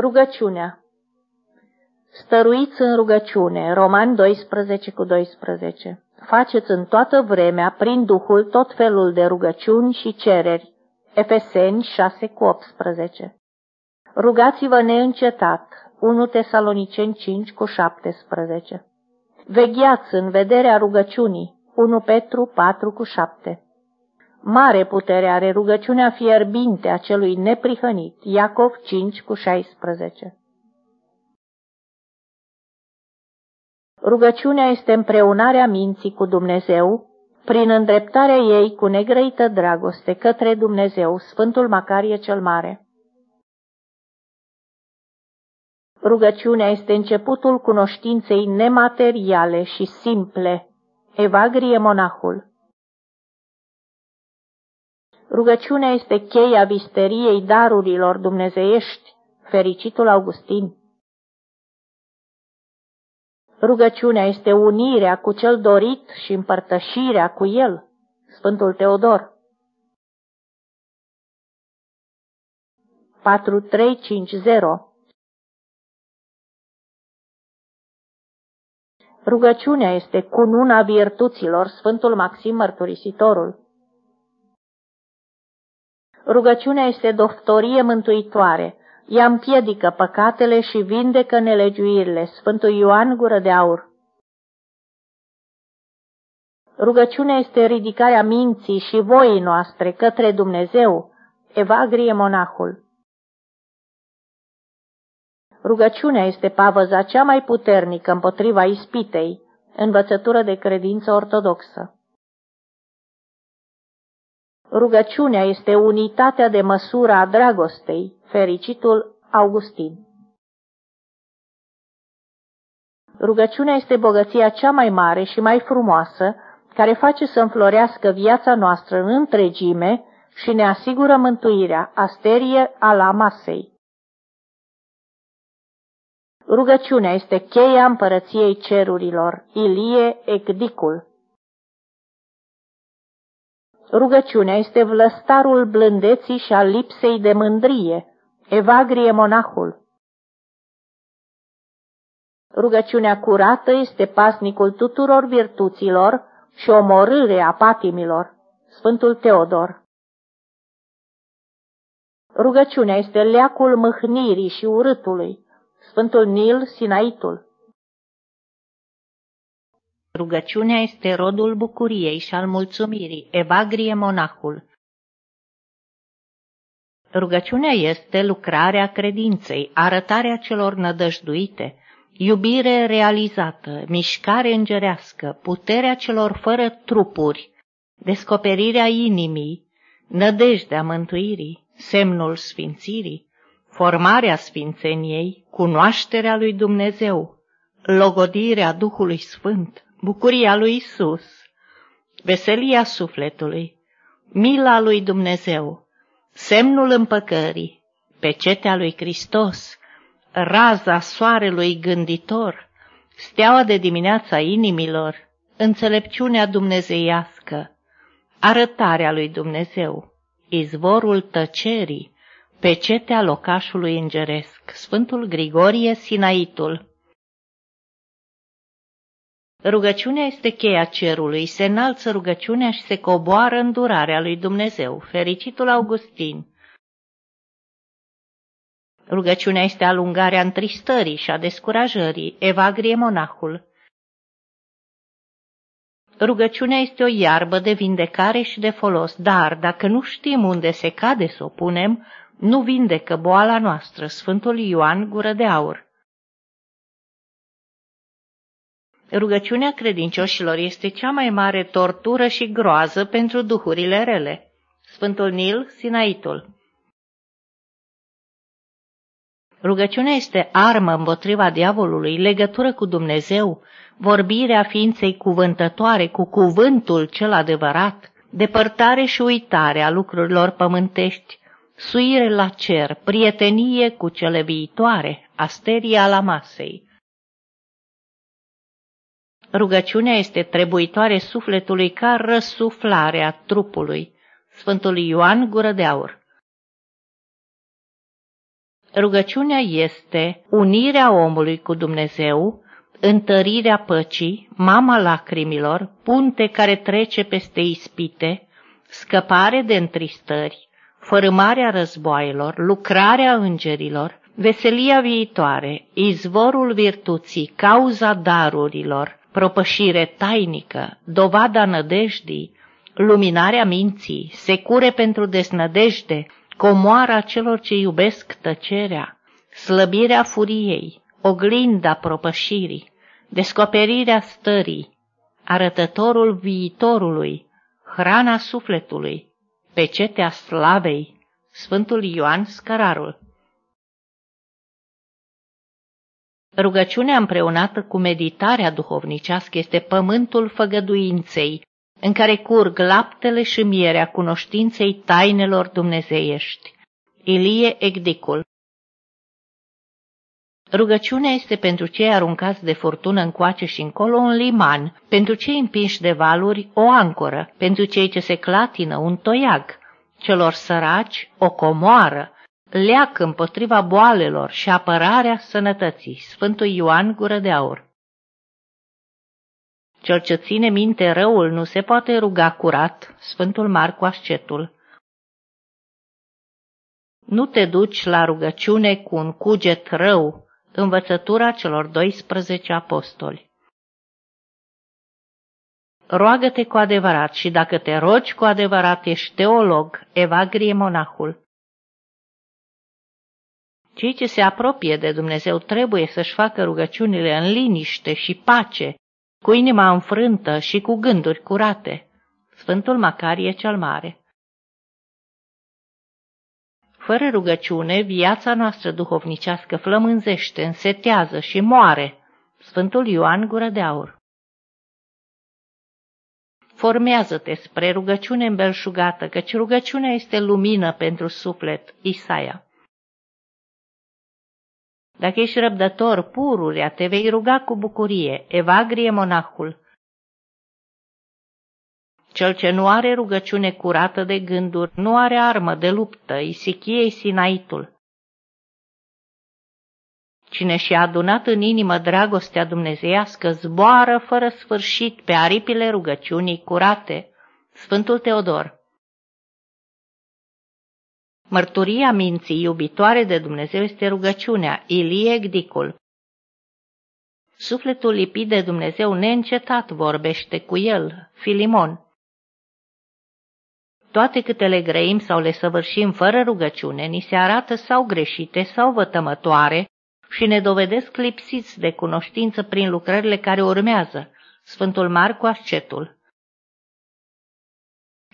Rugăciunea Stăruiți în rugăciune, Roman 12 cu 12. Faceți în toată vremea, prin Duhul, tot felul de rugăciuni și cereri. Efeseni 6 cu 18. Rugați-vă neîncetat, 1 Tesaloniceni 5 cu 17. Vegheați în vederea rugăciunii, 1 Petru 4 cu 7. Mare putere are rugăciunea fierbinte a celui neprihănit, Iacov 5 cu 16. Rugăciunea este împreunarea minții cu Dumnezeu, prin îndreptarea ei cu negrăită dragoste către Dumnezeu, Sfântul Macarie cel Mare. Rugăciunea este începutul cunoștinței nemateriale și simple, evagrie monahul. Rugăciunea este cheia visteriei darurilor dumnezeiești, fericitul Augustin. Rugăciunea este unirea cu cel dorit și împărtășirea cu el, Sfântul Teodor. 4350 Rugăciunea este cununa virtuților, Sfântul Maxim Mărturisitorul. Rugăciunea este doftorie mântuitoare, ea împiedică păcatele și vindecă nelegiuirile. Sfântul Ioan Gură de Aur Rugăciunea este ridicarea minții și voii noastre către Dumnezeu, evagrie monahul. Rugăciunea este pavăza cea mai puternică împotriva ispitei, învățătură de credință ortodoxă. Rugăciunea este unitatea de măsură a dragostei, fericitul Augustin. Rugăciunea este bogăția cea mai mare și mai frumoasă, care face să înflorească viața noastră în întregime și ne asigură mântuirea, asterie ala masei. Rugăciunea este cheia împărăției cerurilor, Ilie Ecdicul. Rugăciunea este vlăstarul blândeții și al lipsei de mândrie, Evagrie monahul. Rugăciunea curată este pasnicul tuturor virtuților și omorârea patimilor. Sfântul Teodor. Rugăciunea este leacul mâhnirii și urâtului. Sfântul Nil Sinaitul. Rugăciunea este rodul bucuriei și al mulțumirii, evagrie monahul. Rugăciunea este lucrarea credinței, arătarea celor nădăjduite, iubire realizată, mișcare îngerească, puterea celor fără trupuri, descoperirea inimii, nădejdea mântuirii, semnul sfințirii, formarea sfințeniei, cunoașterea lui Dumnezeu, logodirea Duhului Sfânt, bucuria lui Isus, veselia sufletului, mila lui Dumnezeu, semnul împăcării, pecetea lui Hristos, raza soarelui gânditor, steaua de dimineața inimilor, înțelepciunea dumnezeiască, arătarea lui Dumnezeu, izvorul tăcerii, pecetea locașului îngeresc, Sfântul Grigorie Sinaitul. Rugăciunea este cheia cerului, se înalță rugăciunea și se coboară îndurarea lui Dumnezeu, fericitul Augustin. Rugăciunea este alungarea întristării și a descurajării, evagrie monahul. Rugăciunea este o iarbă de vindecare și de folos, dar dacă nu știm unde se cade să o punem, nu vindecă boala noastră, Sfântul Ioan Gură de Aur. Rugăciunea credincioșilor este cea mai mare tortură și groază pentru duhurile rele. Sfântul Nil, Sinaitul Rugăciunea este armă împotriva diavolului, legătură cu Dumnezeu, vorbirea ființei cuvântătoare cu cuvântul cel adevărat, depărtare și uitare a lucrurilor pământești, suire la cer, prietenie cu cele viitoare, asteria la masei. Rugăciunea este trebuitoare sufletului ca răsuflarea trupului. Sfântul Ioan Gură de Aur Rugăciunea este unirea omului cu Dumnezeu, întărirea păcii, mama lacrimilor, punte care trece peste ispite, scăpare de întristări, fărâmarea războaielor, lucrarea îngerilor, veselia viitoare, izvorul virtuții, cauza darurilor, propășire tainică, dovada nădejdii, luminarea minții, secure pentru desnădejde, comoara celor ce iubesc tăcerea, slăbirea furiei, oglinda propășirii, descoperirea stării, arătătorul viitorului, hrana sufletului, pecetea slavei, Sfântul Ioan Scărarul. Rugăciunea împreunată cu meditarea duhovnicească este pământul făgăduinței, în care curg laptele și mierea cunoștinței tainelor dumnezeiești. Ilie Egdicul Rugăciunea este pentru cei aruncați de furtună încoace și încolo un liman, pentru cei împinși de valuri o ancoră, pentru cei ce se clatină un toiag, celor săraci o comoară, leac împotriva boalelor și apărarea sănătății. Sfântul Ioan Gură de Aur Cel ce ține minte răul nu se poate ruga curat. Sfântul Marcu Ascetul Nu te duci la rugăciune cu un cuget rău, învățătura celor 12 apostoli. Roagă-te cu adevărat și dacă te rogi cu adevărat ești teolog, evagrie monahul. Cei ce se apropie de Dumnezeu trebuie să-și facă rugăciunile în liniște și pace, cu inima înfrântă și cu gânduri curate. Sfântul Macarie cel Mare fără rugăciune, viața noastră duhovnicească flămânzește, însetează și moare. Sfântul Ioan Gură de Aur Formează-te spre rugăciune îmbelșugată, căci rugăciunea este lumină pentru suflet. Isaia Dacă ești răbdător, pururea, te vei ruga cu bucurie. Evagrie monahul cel ce nu are rugăciune curată de gânduri, nu are armă de luptă, isichie sinaitul. Cine și-a adunat în inimă dragostea dumnezeiască zboară fără sfârșit pe aripile rugăciunii curate. Sfântul Teodor Mărturia minții iubitoare de Dumnezeu este rugăciunea, Ilie Gdicul. Sufletul lipit de Dumnezeu neîncetat vorbește cu el, Filimon. Toate câte le grăim sau le săvârșim fără rugăciune, ni se arată sau greșite sau vătămătoare și ne dovedesc lipsiți de cunoștință prin lucrările care urmează. Sfântul Marcu Ascetul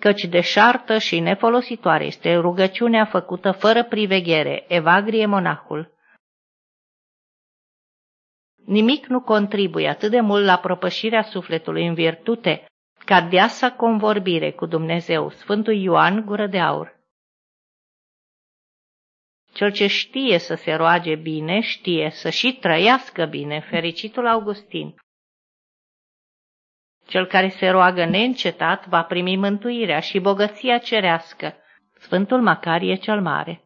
Căci deșartă și nefolositoare este rugăciunea făcută fără priveghere, evagrie monahul. Nimic nu contribuie atât de mult la propășirea sufletului în virtute ca deasa convorbire cu Dumnezeu, Sfântul Ioan Gură de Aur. Cel ce știe să se roage bine, știe să și trăiască bine, fericitul Augustin. Cel care se roagă neîncetat va primi mântuirea și bogăția cerească, Sfântul Macarie cel Mare.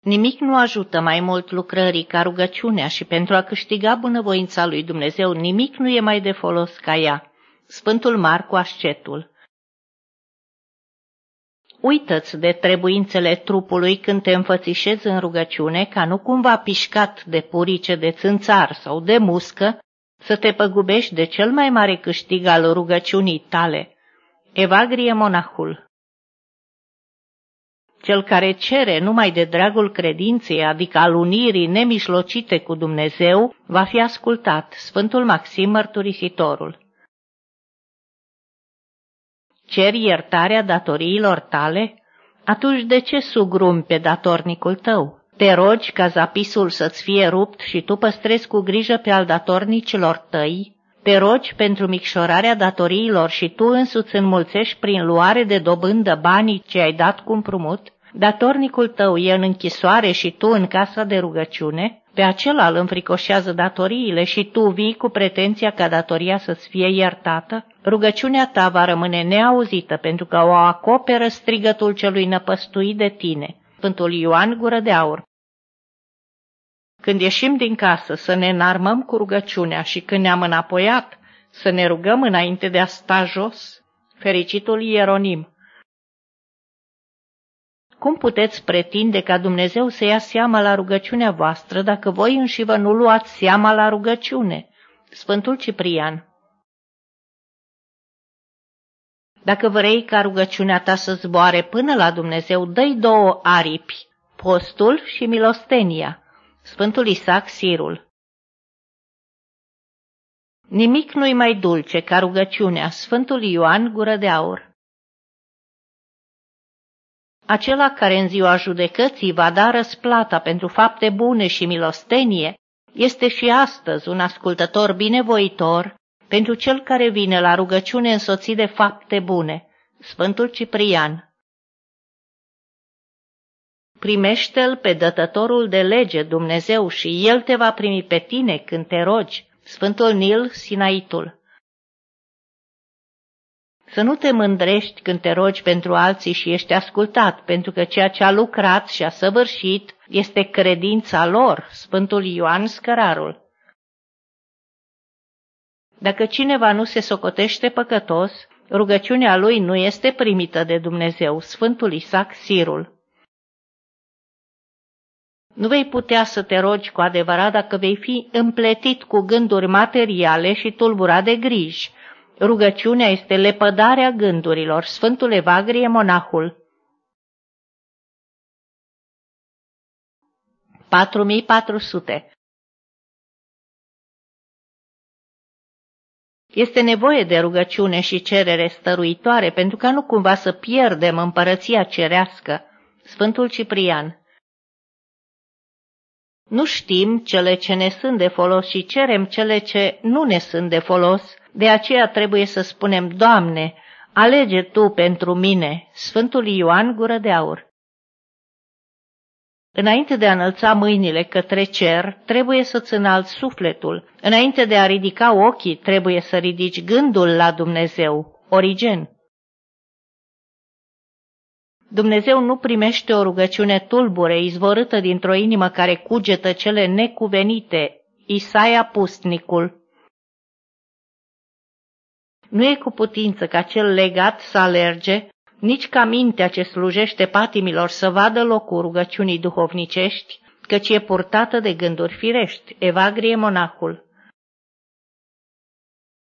Nimic nu ajută mai mult lucrării ca rugăciunea și pentru a câștiga bunăvoința lui Dumnezeu nimic nu e mai de folos ca ea. Sfântul Marcu Ascetul Uită-ți de trebuințele trupului când te înfățișezi în rugăciune ca nu cumva pișcat de purice de țânțar sau de muscă să te păgubești de cel mai mare câștig al rugăciunii tale. Evagrie monahul cel care cere numai de dragul credinței, adică al unirii nemișlocite cu Dumnezeu, va fi ascultat, Sfântul Maxim Mărturisitorul. Ceri iertarea datoriilor tale? Atunci de ce sugrum pe datornicul tău? Te rogi ca zapisul să-ți fie rupt și tu păstrezi cu grijă pe al datornicilor tăi? Te rogi pentru micșorarea datoriilor și tu însuți înmulțești prin luare de dobândă banii ce ai dat cu împrumut? Datornicul tău e în închisoare și tu în casa de rugăciune? Pe acela îl înfricoșează datoriile și tu vii cu pretenția ca datoria să-ți fie iertată? Rugăciunea ta va rămâne neauzită pentru că o acoperă strigătul celui năpăstuit de tine. Sfântul Ioan Gură de Aur Când ieșim din casă să ne înarmăm cu rugăciunea și când ne-am înapoiat să ne rugăm înainte de a sta jos, fericitul Ieronim. Cum puteți pretinde ca Dumnezeu să ia seama la rugăciunea voastră dacă voi înși vă nu luați seama la rugăciune? Sfântul Ciprian Dacă vrei ca rugăciunea ta să zboare până la Dumnezeu, dă două aripi, postul și milostenia. Sfântul Isaac Sirul Nimic nu-i mai dulce ca rugăciunea, Sfântul Ioan Gură de Aur. Acela care în ziua judecății va da răsplata pentru fapte bune și milostenie, este și astăzi un ascultător binevoitor pentru cel care vine la rugăciune însoțit de fapte bune. Sfântul Ciprian Primește-l pe dătătorul de lege Dumnezeu și el te va primi pe tine când te rogi. Sfântul Nil Sinaitul Să nu te mândrești când te rogi pentru alții și ești ascultat, pentru că ceea ce a lucrat și a săvârșit este credința lor, Sfântul Ioan Scărarul. Dacă cineva nu se socotește păcătos, rugăciunea lui nu este primită de Dumnezeu, Sfântul Isaac Sirul. Nu vei putea să te rogi cu adevărat dacă vei fi împletit cu gânduri materiale și tulburat de griji. Rugăciunea este lepădarea gândurilor. Sfântul Evagrie Monahul 4400 Este nevoie de rugăciune și cerere stăruitoare pentru ca nu cumva să pierdem împărăția cerească. Sfântul Ciprian nu știm cele ce ne sunt de folos și cerem cele ce nu ne sunt de folos, de aceea trebuie să spunem, Doamne, alege Tu pentru mine, Sfântul Ioan Gură de Aur. Înainte de a înălța mâinile către cer, trebuie să-ți înalți sufletul. Înainte de a ridica ochii, trebuie să ridici gândul la Dumnezeu. Origen Dumnezeu nu primește o rugăciune tulbure, izvorâtă dintr-o inimă care cugetă cele necuvenite. Isaia Pustnicul Nu e cu putință ca cel legat să alerge, nici ca mintea ce slujește patimilor să vadă locul rugăciunii duhovnicești, căci e purtată de gânduri firești. Evagrie monahul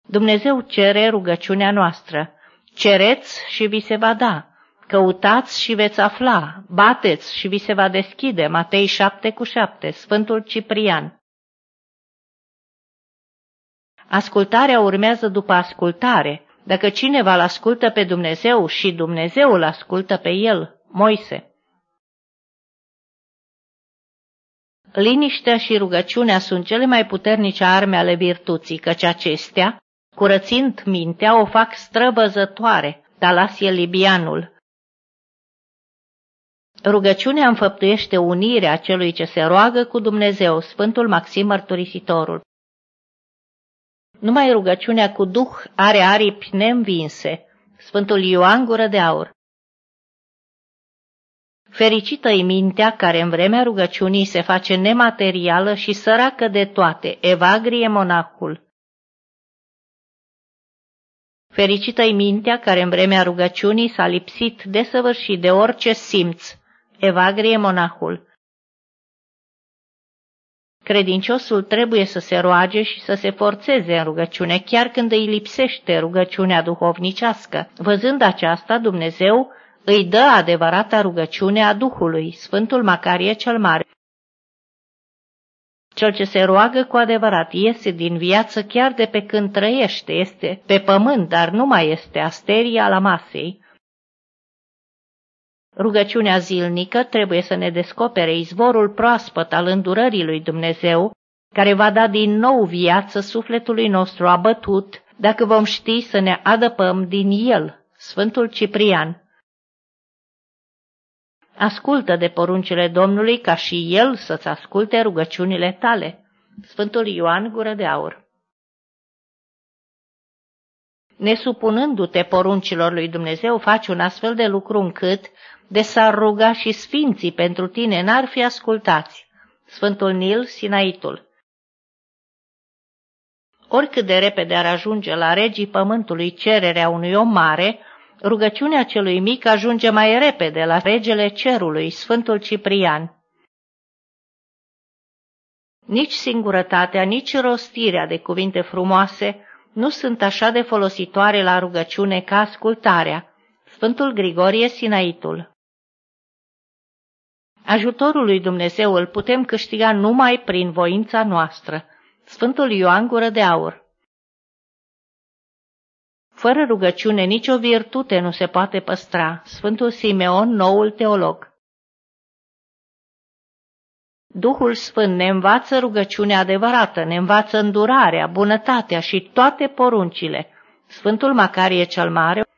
Dumnezeu cere rugăciunea noastră. Cereți și vi se va da. Căutați și veți afla, bateți și vi se va deschide. Matei 7 cu 7, Sfântul Ciprian. Ascultarea urmează după ascultare. Dacă cineva îl ascultă pe Dumnezeu și Dumnezeu îl ascultă pe el, Moise. Liniștea și rugăciunea sunt cele mai puternice arme ale virtuții, căci acestea, curățind mintea, o fac străvăzătoare, Talasie Libianul, Rugăciunea înfăptuiește unirea celui ce se roagă cu Dumnezeu, Sfântul Maxim Mărturisitorul. Numai rugăciunea cu Duh are aripi neînvinse, Sfântul Ioan Gură de Aur. Fericită-i mintea care în vremea rugăciunii se face nematerială și săracă de toate, evagrie monahul. Fericită-i mintea care în vremea rugăciunii s-a lipsit desăvârșit de orice simț, Evagrie monahul Credinciosul trebuie să se roage și să se forțeze în rugăciune, chiar când îi lipsește rugăciunea duhovnicească. Văzând aceasta, Dumnezeu îi dă adevărata rugăciune a Duhului, Sfântul Macarie cel Mare. Cel ce se roagă cu adevărat iese din viață chiar de pe când trăiește, este pe pământ, dar nu mai este asteria la masei. Rugăciunea zilnică trebuie să ne descopere izvorul proaspăt al îndurării lui Dumnezeu, care va da din nou viață sufletului nostru abătut, dacă vom ști să ne adăpăm din el. Sfântul Ciprian Ascultă de poruncile Domnului ca și el să-ți asculte rugăciunile tale. Sfântul Ioan Gură de Aur Nesupunându-te poruncilor lui Dumnezeu, faci un astfel de lucru încât de s-ar ruga și sfinții pentru tine, n-ar fi ascultați. Sfântul Nil, Sinaitul Oricât de repede ar ajunge la regii pământului cererea unui om mare, rugăciunea celui mic ajunge mai repede la regele cerului, Sfântul Ciprian. Nici singurătatea, nici rostirea de cuvinte frumoase nu sunt așa de folositoare la rugăciune ca ascultarea. Sfântul Grigorie Sinaitul Ajutorul lui Dumnezeu îl putem câștiga numai prin voința noastră. Sfântul Ioan Gură de Aur Fără rugăciune nicio virtute nu se poate păstra. Sfântul Simeon, noul teolog Duhul Sfânt ne învață rugăciunea adevărată, ne învață îndurarea, bunătatea și toate poruncile. Sfântul Macarie cel Mare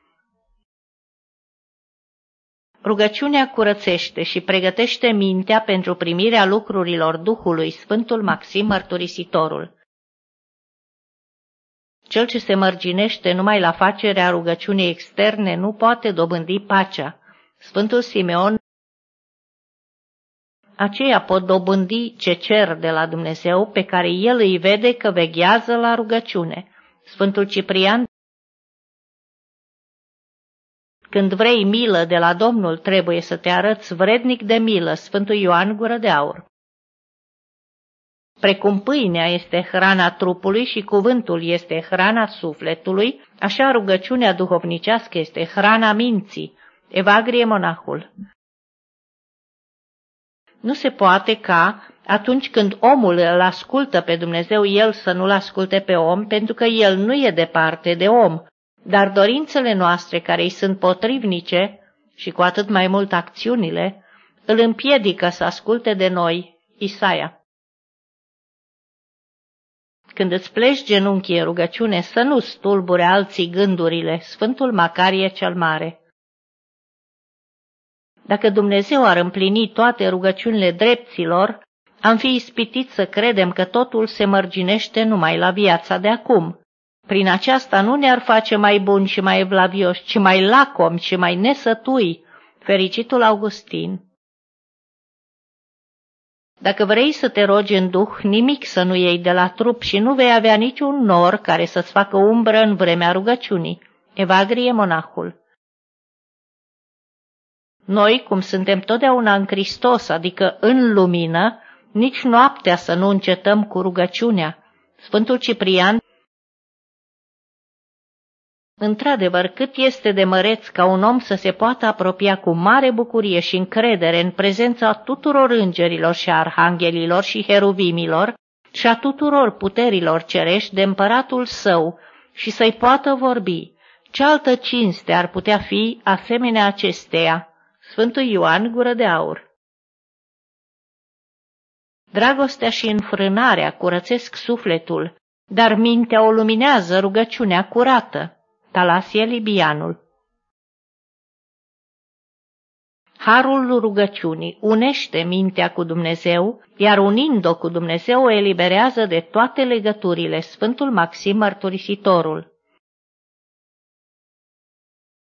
Rugăciunea curățește și pregătește mintea pentru primirea lucrurilor Duhului, Sfântul Maxim Mărturisitorul. Cel ce se mărginește numai la facerea rugăciunii externe nu poate dobândi pacea. Sfântul Simeon aceia pot dobândi ce cer de la Dumnezeu pe care el îi vede că veghează la rugăciune. Sfântul Ciprian Când vrei milă de la Domnul, trebuie să te arăți vrednic de milă, Sfântul Ioan Gură de Aur. Precum pâinea este hrana trupului și cuvântul este hrana sufletului, așa rugăciunea duhovnicească este hrana minții. Evagrie monahul. Nu se poate ca, atunci când omul îl ascultă pe Dumnezeu, el să nu-l asculte pe om, pentru că el nu e departe de om, dar dorințele noastre care îi sunt potrivnice, și cu atât mai mult acțiunile, îl împiedică să asculte de noi, Isaia. Când îți pleci genunchii în rugăciune, să nu stulbure alții gândurile, Sfântul Macarie cel Mare. Dacă Dumnezeu ar împlini toate rugăciunile drepților, am fi ispitit să credem că totul se mărginește numai la viața de acum. Prin aceasta nu ne-ar face mai buni și mai evlavioși, ci mai lacomi și mai nesătui, fericitul Augustin. Dacă vrei să te rogi în duh, nimic să nu iei de la trup și nu vei avea niciun nor care să-ți facă umbră în vremea rugăciunii. Evagrie monahul Noi, cum suntem totdeauna în Hristos, adică în lumină, nici noaptea să nu încetăm cu rugăciunea. Sfântul Ciprian Într-adevăr, cât este de măreț ca un om să se poată apropia cu mare bucurie și încredere în prezența tuturor îngerilor și arhanghelilor și heruvimilor și a tuturor puterilor cerești de împăratul său și să-i poată vorbi. Ce altă cinste ar putea fi asemenea acesteia? Sfântul Ioan Gură de Aur Dragostea și înfrânarea curățesc sufletul, dar mintea o luminează rugăciunea curată. Talasie Libianul Harul rugăciunii unește mintea cu Dumnezeu, iar unind-o cu Dumnezeu o eliberează de toate legăturile, Sfântul Maxim Mărturisitorul.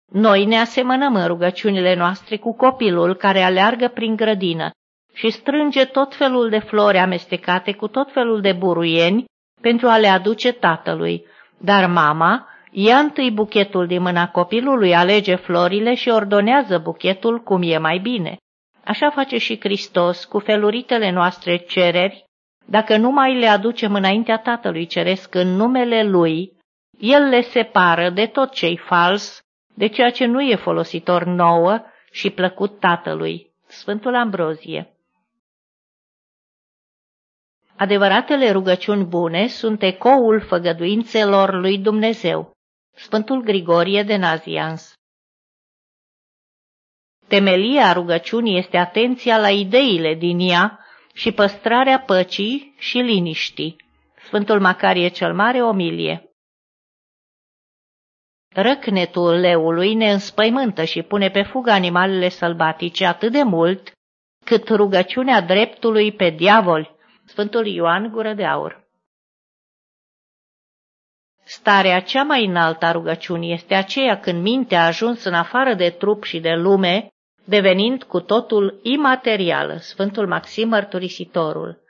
Noi ne asemănăm în rugăciunile noastre cu copilul care aleargă prin grădină și strânge tot felul de flori amestecate cu tot felul de buruieni pentru a le aduce tatălui, dar mama, Ia întâi buchetul din mâna copilului, alege florile și ordonează buchetul cum e mai bine. Așa face și Hristos cu feluritele noastre cereri, dacă nu mai le aducem înaintea Tatălui Ceresc în numele Lui, El le separă de tot ce-i fals, de ceea ce nu e folositor nouă și plăcut Tatălui. Sfântul Ambrozie Adevăratele rugăciuni bune sunt ecoul făgăduințelor lui Dumnezeu. Sfântul Grigorie de Nazians Temelia rugăciunii este atenția la ideile din ea și păstrarea păcii și liniștii. Sfântul Macarie cel Mare, Omilie Răcnetul leului ne înspăimântă și pune pe fugă animalele sălbatice atât de mult cât rugăciunea dreptului pe diavol. Sfântul Ioan Gură de Aur Starea cea mai înaltă a rugăciunii este aceea când mintea a ajuns în afară de trup și de lume, devenind cu totul imaterială, Sfântul Maxim Mărturisitorul.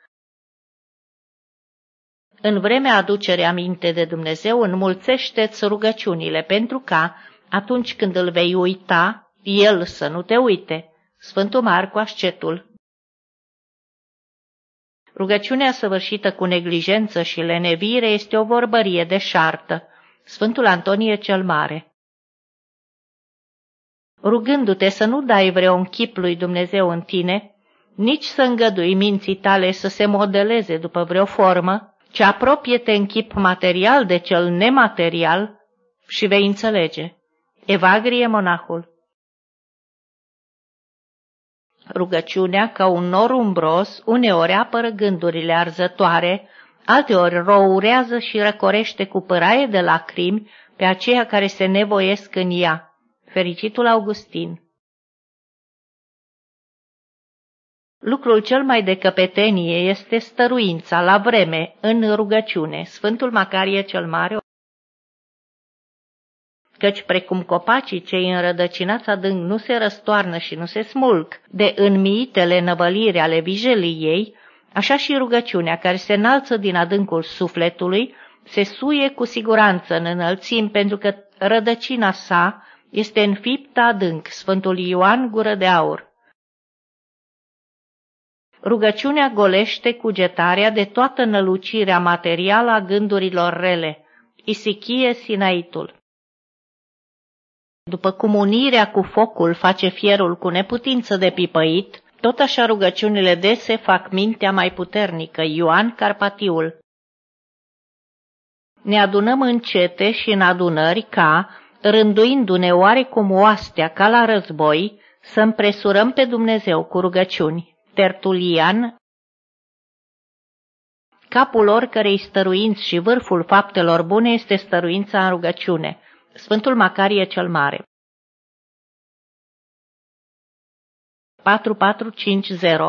În vremea aducerii aminte de Dumnezeu, înmulțește-ți rugăciunile, pentru ca, atunci când îl vei uita, El să nu te uite. Sfântul Marcu Ascetul Rugăciunea săvârșită cu neglijență și lenevire este o vorbărie de șartă. Sfântul Antonie cel Mare Rugându-te să nu dai vreun chip lui Dumnezeu în tine, nici să îngădui minții tale să se modeleze după vreo formă, ci apropie-te în chip material de cel nematerial și vei înțelege. Evagrie monahul Rugăciunea, ca un nor umbros, uneori apără gândurile arzătoare, alteori rourează și răcorește cu păraie de lacrimi pe aceia care se nevoiesc în ea. Fericitul Augustin Lucrul cel mai de căpetenie este stăruința la vreme în rugăciune. Sfântul Macarie cel Mare căci precum copacii cei înrădăcinați adânc nu se răstoarnă și nu se smulg de înmiitele năvăliri ale vijeliei, așa și rugăciunea care se înalță din adâncul sufletului se suie cu siguranță în înălțim pentru că rădăcina sa este înfiptă adânc, Sfântul Ioan Gură de Aur. Rugăciunea golește cugetarea de toată nălucirea materială a gândurilor rele. Isichie Sinaitul după cum unirea cu focul face fierul cu neputință de pipăit, tot așa rugăciunile dese fac mintea mai puternică. Ioan Carpatiul Ne adunăm încete și în adunări ca, rânduindu-ne oarecum oastea ca la război, să împresurăm pe Dumnezeu cu rugăciuni. Tertulian Capul oricărei stăruinți și vârful faptelor bune este stăruința în rugăciune. Sfântul Macarie cel Mare 4450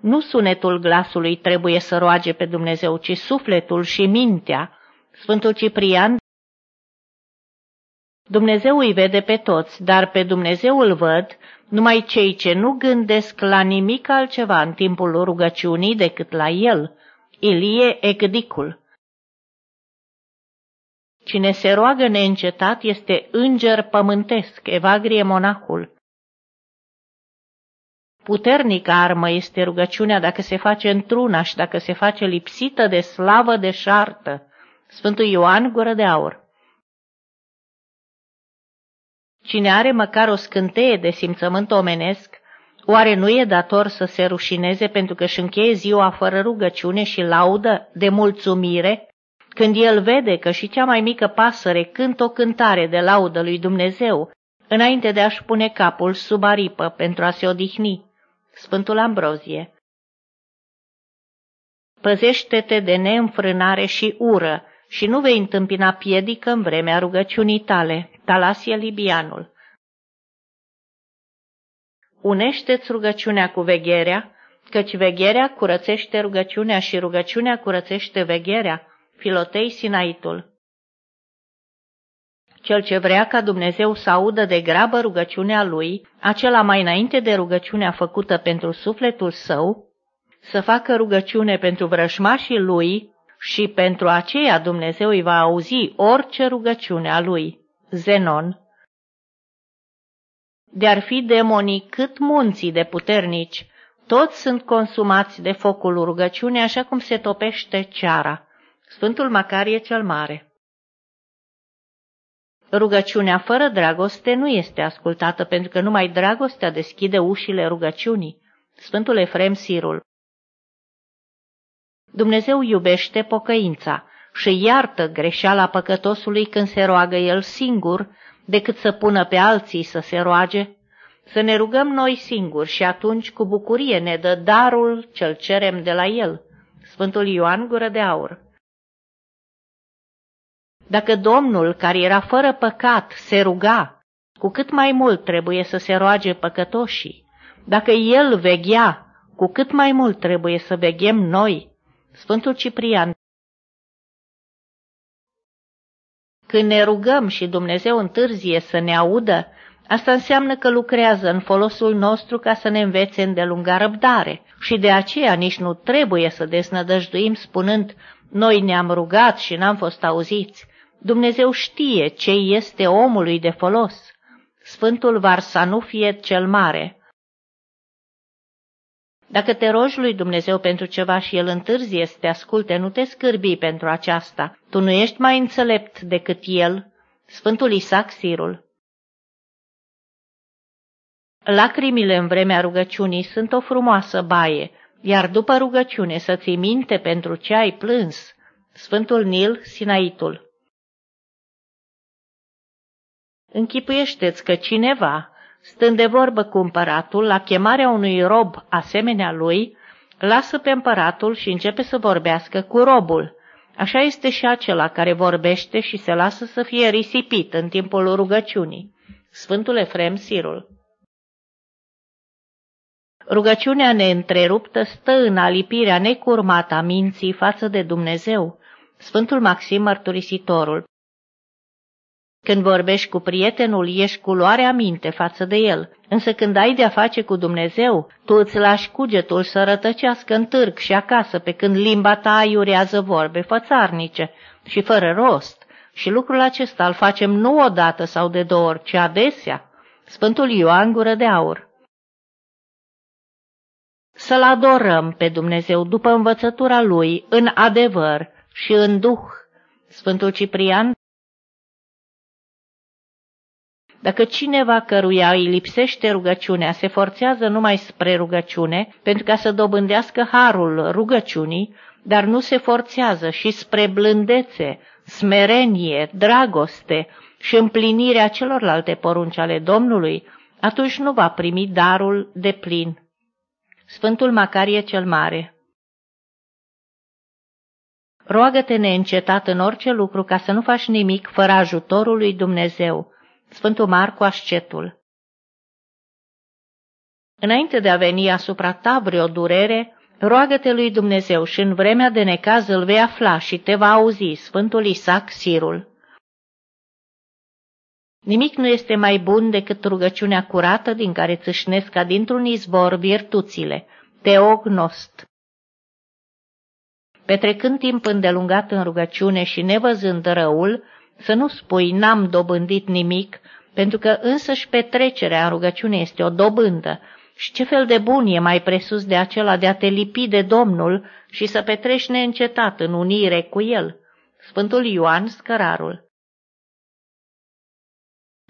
Nu sunetul glasului trebuie să roage pe Dumnezeu, ci sufletul și mintea. Sfântul Ciprian Dumnezeu îi vede pe toți, dar pe Dumnezeu îl văd numai cei ce nu gândesc la nimic altceva în timpul rugăciunii decât la el. Ilie Egdicul Cine se roagă neîncetat este înger pământesc, evagrie monahul. Puternică armă este rugăciunea dacă se face într-una și dacă se face lipsită de slavă de șartă. Sfântul Ioan, gură de aur. Cine are măcar o scânteie de simțământ omenesc, oare nu e dator să se rușineze pentru că își încheie ziua fără rugăciune și laudă de mulțumire când el vede că și cea mai mică pasăre cântă o cântare de laudă lui Dumnezeu, înainte de a-și pune capul sub aripă pentru a se odihni. Sfântul Ambrozie Păzește-te de neînfrânare și ură și nu vei întâmpina piedică în vremea rugăciunii tale. Talasie Libianul Unește-ți rugăciunea cu vegherea, căci vegherea curățește rugăciunea și rugăciunea curățește vegherea, Filotei Sinaitul Cel ce vrea ca Dumnezeu să audă de grabă rugăciunea lui, acela mai înainte de rugăciunea făcută pentru sufletul său, să facă rugăciune pentru vrășmașii lui și pentru aceea Dumnezeu îi va auzi orice rugăciune a lui. Zenon De-ar fi demonii cât munții de puternici, toți sunt consumați de focul rugăciunii așa cum se topește ceara. Sfântul Macarie cel Mare Rugăciunea fără dragoste nu este ascultată, pentru că numai dragostea deschide ușile rugăciunii. Sfântul Efrem Sirul Dumnezeu iubește pocăința și iartă greșeala păcătosului când se roagă el singur, decât să pună pe alții să se roage. Să ne rugăm noi singuri și atunci cu bucurie ne dă darul cel cerem de la el. Sfântul Ioan Gură de Aur dacă Domnul, care era fără păcat, se ruga, cu cât mai mult trebuie să se roage păcătoșii. Dacă El veghea, cu cât mai mult trebuie să veghem noi. Sfântul Ciprian Când ne rugăm și Dumnezeu întârzie să ne audă, Asta înseamnă că lucrează în folosul nostru ca să ne învețe îndelunga răbdare și de aceea nici nu trebuie să desnădăjduim spunând noi ne-am rugat și n-am fost auziți. Dumnezeu știe ce este omului de folos. Sfântul Varsanu fie cel mare. Dacă te rogi lui Dumnezeu pentru ceva și el întârzie să te asculte, nu te scârbi pentru aceasta. Tu nu ești mai înțelept decât el. Sfântul Isaac Sirul Lacrimile în vremea rugăciunii sunt o frumoasă baie, iar după rugăciune să ții minte pentru ce ai plâns. Sfântul Nil, Sinaitul Închipuiește-ți că cineva, stând de vorbă cu împăratul, la chemarea unui rob asemenea lui, lasă pe împăratul și începe să vorbească cu robul. Așa este și acela care vorbește și se lasă să fie risipit în timpul rugăciunii. Sfântul Efrem Sirul Rugăciunea neîntreruptă stă în alipirea necurmată a minții față de Dumnezeu. Sfântul Maxim Mărturisitorul Când vorbești cu prietenul, ești cu luarea minte față de el, însă când ai de-a face cu Dumnezeu, tu îți lași cugetul să rătăcească în târg și acasă, pe când limba ta aiurează vorbe fățarnice și fără rost. Și lucrul acesta îl facem nu odată sau de două ori, ci adesea. Sfântul Ioan Gură de Aur să-L adorăm pe Dumnezeu după învățătura Lui, în adevăr și în duh. Sfântul Ciprian Dacă cineva căruia îi lipsește rugăciunea se forțează numai spre rugăciune, pentru ca să dobândească harul rugăciunii, dar nu se forțează și spre blândețe, smerenie, dragoste și împlinirea celorlalte porunci ale Domnului, atunci nu va primi darul de plin. Sfântul Macarie cel Mare Roagă-te neîncetat în orice lucru ca să nu faci nimic fără ajutorul lui Dumnezeu. Sfântul Marcu Ascetul Înainte de a veni asupra ta vreo durere, roagă-te lui Dumnezeu și în vremea de necaz îl vei afla și te va auzi Sfântul Isaac Sirul. Nimic nu este mai bun decât rugăciunea curată din care țâșnesc ca dintr-un izvor virtuțile, teognost. Petrecând timp îndelungat în rugăciune și nevăzând răul, să nu spui n-am dobândit nimic, pentru că însăși petrecerea în rugăciune este o dobândă. Și ce fel de bun e mai presus de acela de a te lipi de Domnul și să petreci neîncetat în unire cu El? Sfântul Ioan Scărarul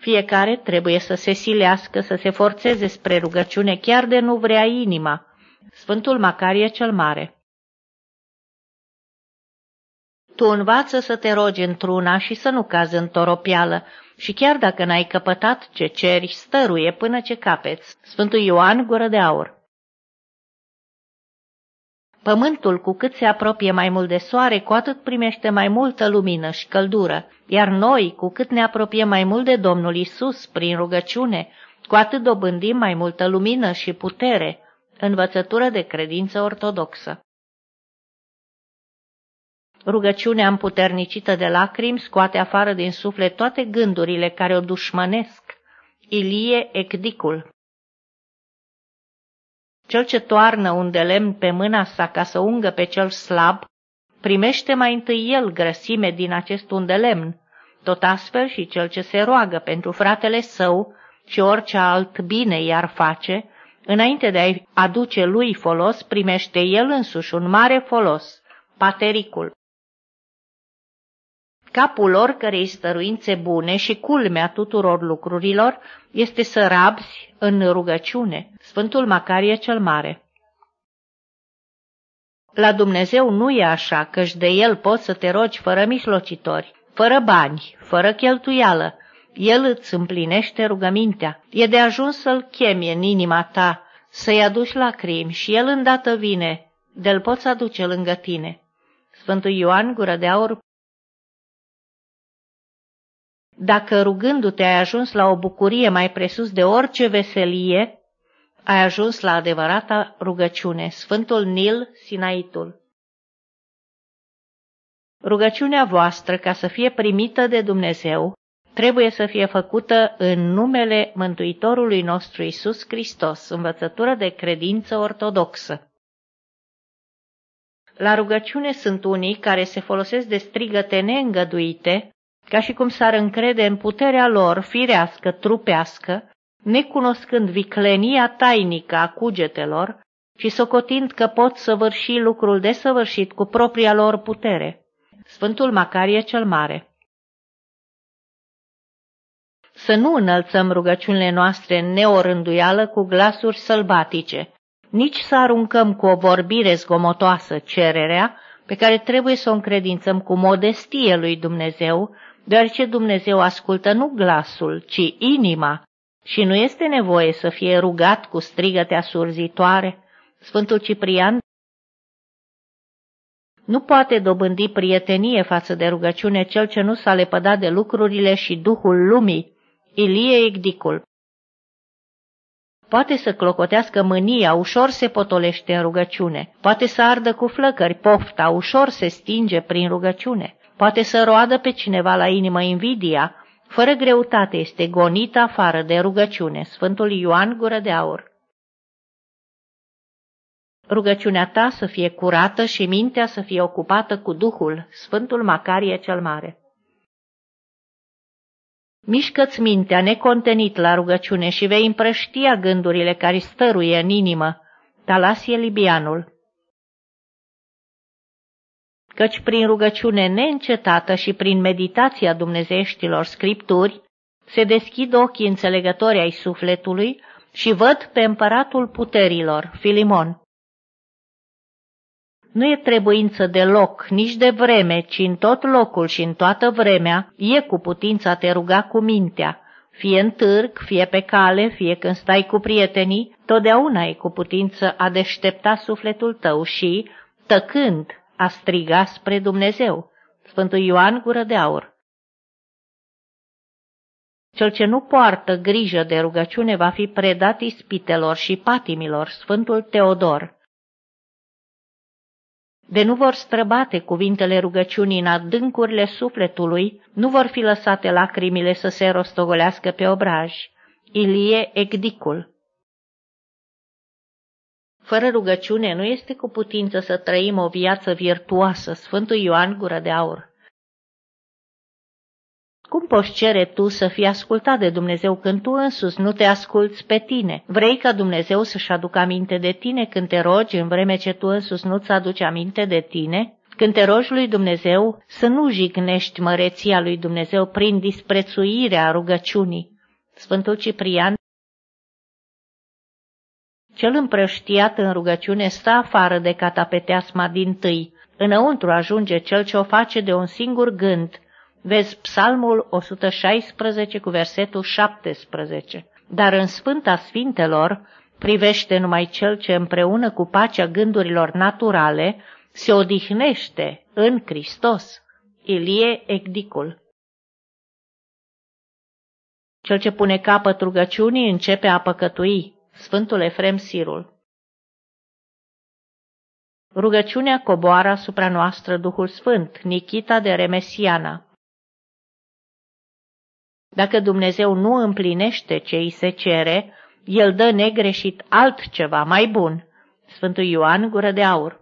fiecare trebuie să se silească, să se forțeze spre rugăciune, chiar de nu vrea inima. Sfântul Macarie cel Mare Tu învață să te rogi într-una și să nu cazi în toropială, și chiar dacă n-ai căpătat ce ceri, stăruie până ce capeți. Sfântul Ioan Gură de Aur Pământul, cu cât se apropie mai mult de soare, cu atât primește mai multă lumină și căldură, iar noi, cu cât ne apropiem mai mult de Domnul Isus prin rugăciune, cu atât dobândim mai multă lumină și putere, învățătură de credință ortodoxă. Rugăciunea împuternicită de lacrimi scoate afară din suflet toate gândurile care o dușmănesc. Ilie Ecdicul cel ce toarnă un de lemn pe mâna sa ca să ungă pe cel slab, primește mai întâi el grăsime din acest un de lemn, tot astfel și cel ce se roagă pentru fratele său și orice alt bine i-ar face, înainte de a-i aduce lui folos, primește el însuși un mare folos, patericul. Capul oricărei stăruințe bune și culmea tuturor lucrurilor este să rabzi în rugăciune, Sfântul Macarie cel Mare. La Dumnezeu nu e așa, căci de El poți să te rogi fără mijlocitori, fără bani, fără cheltuială. El îți împlinește rugămintea. E de ajuns să-L chemi în inima ta, să-i aduci lacrimi și El îndată vine, de-l poți aduce lângă tine. Sfântul Ioan Gură de Aur Dacă rugându-te ai ajuns la o bucurie mai presus de orice veselie, ai ajuns la adevărata rugăciune, Sfântul Nil Sinaitul. Rugăciunea voastră, ca să fie primită de Dumnezeu, trebuie să fie făcută în numele Mântuitorului nostru Isus Hristos, învățătură de credință ortodoxă. La rugăciune sunt unii care se folosesc de strigăte neîngăduite, ca și cum s-ar încrede în puterea lor firească, trupească, necunoscând viclenia tainică a cugetelor și socotind că pot săvârși lucrul desăvârșit cu propria lor putere. Sfântul Macarie cel Mare Să nu înălțăm rugăciunile noastre în neorânduială cu glasuri sălbatice, nici să aruncăm cu o vorbire zgomotoasă cererea pe care trebuie să o încredințăm cu modestie lui Dumnezeu, deoarece Dumnezeu ascultă nu glasul, ci inima și nu este nevoie să fie rugat cu strigăte asurzitoare. Sfântul Ciprian nu poate dobândi prietenie față de rugăciune cel ce nu s-a lepădat de lucrurile și duhul lumii, Ilie Egdicul. Poate să clocotească mânia, ușor se potolește în rugăciune. Poate să ardă cu flăcări, pofta, ușor se stinge prin rugăciune. Poate să roadă pe cineva la inimă invidia, fără greutate este gonită afară de rugăciune. Sfântul Ioan Gură de Aur Rugăciunea ta să fie curată și mintea să fie ocupată cu Duhul, Sfântul Macarie cel Mare. Mișcă-ți mintea necontenit la rugăciune și vei împrăștia gândurile care stăruie în inimă. Talasie Libianul Căci prin rugăciune neîncetată și prin meditația dumnezeieștilor scripturi se deschid ochii înțelegători ai sufletului și văd pe împăratul puterilor, Filimon. Nu e trebuință de loc, nici de vreme, ci în tot locul și în toată vremea e cu putința te ruga cu mintea, fie în târg, fie pe cale, fie când stai cu prietenii, totdeauna e cu putință a deștepta sufletul tău și, tăcând, a striga spre Dumnezeu. Sfântul Ioan Gură de Aur Cel ce nu poartă grijă de rugăciune va fi predat ispitelor și patimilor, Sfântul Teodor de nu vor străbate cuvintele rugăciunii în adâncurile sufletului, nu vor fi lăsate lacrimile să se rostogolească pe obraj. Ilie Egdicul Fără rugăciune nu este cu putință să trăim o viață virtuoasă, Sfântul Ioan Gură de Aur. Cum poți cere tu să fii ascultat de Dumnezeu când tu însuți nu te asculți pe tine? Vrei ca Dumnezeu să-și aducă aminte de tine când te rogi în vreme ce tu însuți nu-ți aduci aminte de tine? Când te rogi lui Dumnezeu, să nu jignești măreția lui Dumnezeu prin disprețuirea rugăciunii. Sfântul Ciprian Cel împrăștiat în rugăciune stă afară de catapeteasma din tâi. Înăuntru ajunge cel ce o face de un singur gând – Vezi Psalmul 116 cu versetul 17. Dar în Sfânta Sfintelor privește numai cel ce împreună cu pacea gândurilor naturale se odihnește în Hristos. Ilie Egdicul Cel ce pune capăt rugăciunii începe a păcătui. Sfântul Efrem Sirul Rugăciunea coboară asupra noastră Duhul Sfânt, Nikita de Remesiana. Dacă Dumnezeu nu împlinește ce îi se cere, el dă negreșit altceva mai bun. Sfântul Ioan Gură de Aur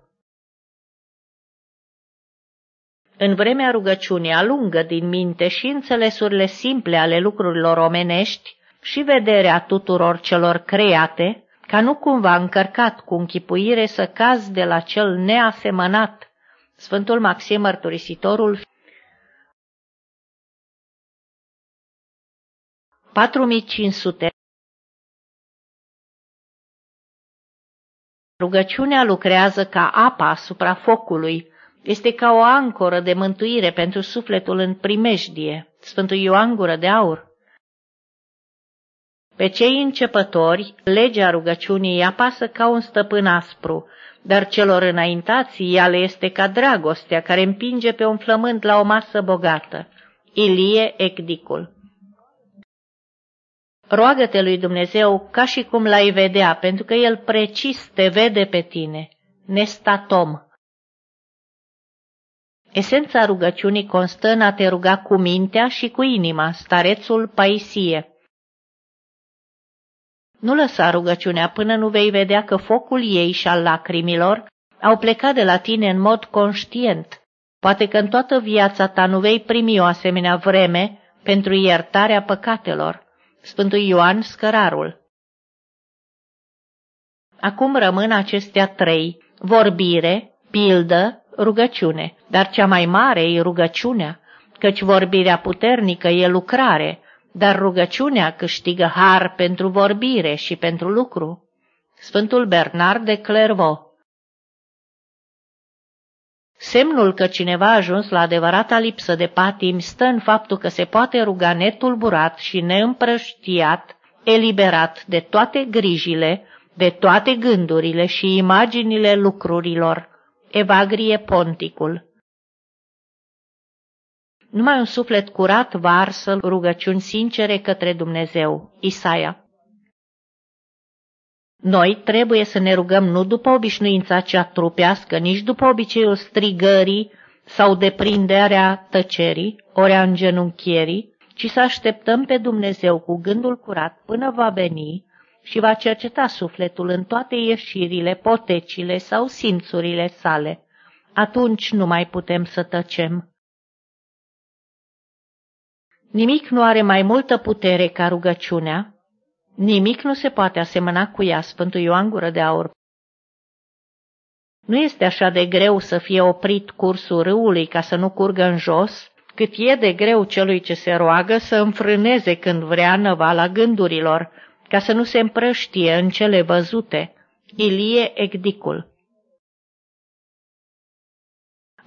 În vremea rugăciunii alungă din minte și înțelesurile simple ale lucrurilor omenești și vederea tuturor celor create, ca nu cumva încărcat cu închipuire să caz de la cel neasemănat. Sfântul Maxim Mărturisitorul 4500 Rugăciunea lucrează ca apa asupra focului, este ca o ancoră de mântuire pentru sufletul în primejdie. Sfântul Ioan Gură de Aur Pe cei începători, legea rugăciunii îi apasă ca un stăpân aspru, dar celor înaintați ea le este ca dragostea care împinge pe un flământ la o masă bogată. Ilie Ecdicul Roagă-te lui Dumnezeu ca și cum l-ai vedea, pentru că El precis te vede pe tine. Nestatom Esența rugăciunii constă în a te ruga cu mintea și cu inima, starețul Paisie. Nu lăsa rugăciunea până nu vei vedea că focul ei și al lacrimilor au plecat de la tine în mod conștient. Poate că în toată viața ta nu vei primi o asemenea vreme pentru iertarea păcatelor. Sfântul Ioan Scărarul Acum rămân acestea trei, vorbire, pildă, rugăciune, dar cea mai mare e rugăciunea, căci vorbirea puternică e lucrare, dar rugăciunea câștigă har pentru vorbire și pentru lucru. Sfântul Bernard de Clairvaux Semnul că cineva a ajuns la adevărata lipsă de patim stă în faptul că se poate ruga netulburat și neîmprăștiat, eliberat de toate grijile, de toate gândurile și imaginile lucrurilor. Evagrie Ponticul Numai un suflet curat varsă rugăciuni sincere către Dumnezeu. Isaia Noi trebuie să ne rugăm nu după obișnuința cea trupească, nici după obiceiul strigării sau deprinderea tăcerii, ori a îngenunchierii, ci să așteptăm pe Dumnezeu cu gândul curat până va veni și va cerceta sufletul în toate ieșirile, potecile sau simțurile sale. Atunci nu mai putem să tăcem. Nimic nu are mai multă putere ca rugăciunea, nimic nu se poate asemăna cu ea, Sfântul Ioan Gură de Aur. Nu este așa de greu să fie oprit cursul râului ca să nu curgă în jos, cât e de greu celui ce se roagă să înfrâneze când vrea năvala gândurilor, ca să nu se împrăștie în cele văzute. Ilie Egdicul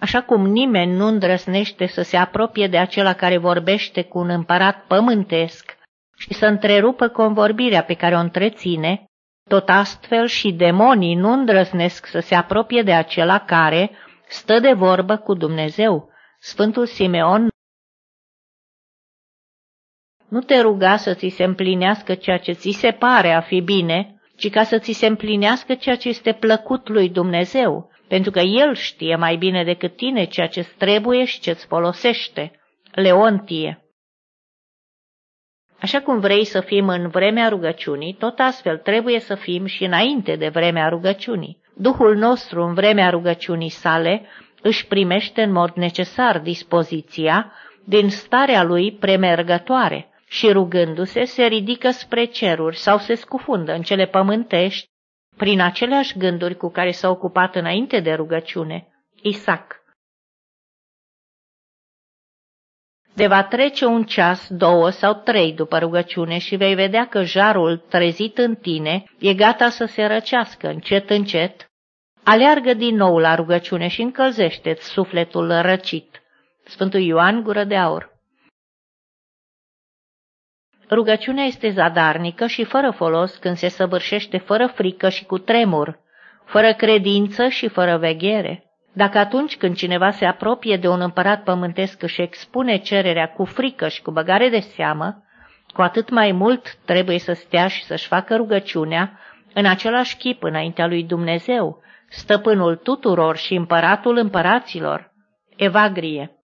Așa cum nimeni nu îndrăsnește să se apropie de acela care vorbește cu un împărat pământesc și să întrerupă convorbirea pe care o întreține, tot astfel și demonii nu îndrăznesc să se apropie de acela care stă de vorbă cu Dumnezeu. Sfântul Simeon nu te ruga să ți se împlinească ceea ce ți se pare a fi bine, ci ca să ți se împlinească ceea ce este plăcut lui Dumnezeu, pentru că El știe mai bine decât tine ceea ce-ți trebuie și ce-ți folosește. Leontie Așa cum vrei să fim în vremea rugăciunii, tot astfel trebuie să fim și înainte de vremea rugăciunii. Duhul nostru în vremea rugăciunii sale își primește în mod necesar dispoziția din starea lui premergătoare și rugându-se se ridică spre ceruri sau se scufundă în cele pământești prin aceleași gânduri cu care s-a ocupat înainte de rugăciune. Isaac De va trece un ceas, două sau trei după rugăciune și vei vedea că jarul trezit în tine e gata să se răcească încet, încet. Aleargă din nou la rugăciune și încălzește-ți sufletul răcit. Sfântul Ioan Gură de Aur Rugăciunea este zadarnică și fără folos când se săvârșește fără frică și cu tremur, fără credință și fără veghere. Dacă atunci când cineva se apropie de un împărat pământesc și expune cererea cu frică și cu băgare de seamă, cu atât mai mult trebuie să stea și să-și facă rugăciunea în același chip înaintea lui Dumnezeu, stăpânul tuturor și împăratul împăraților. Evagrie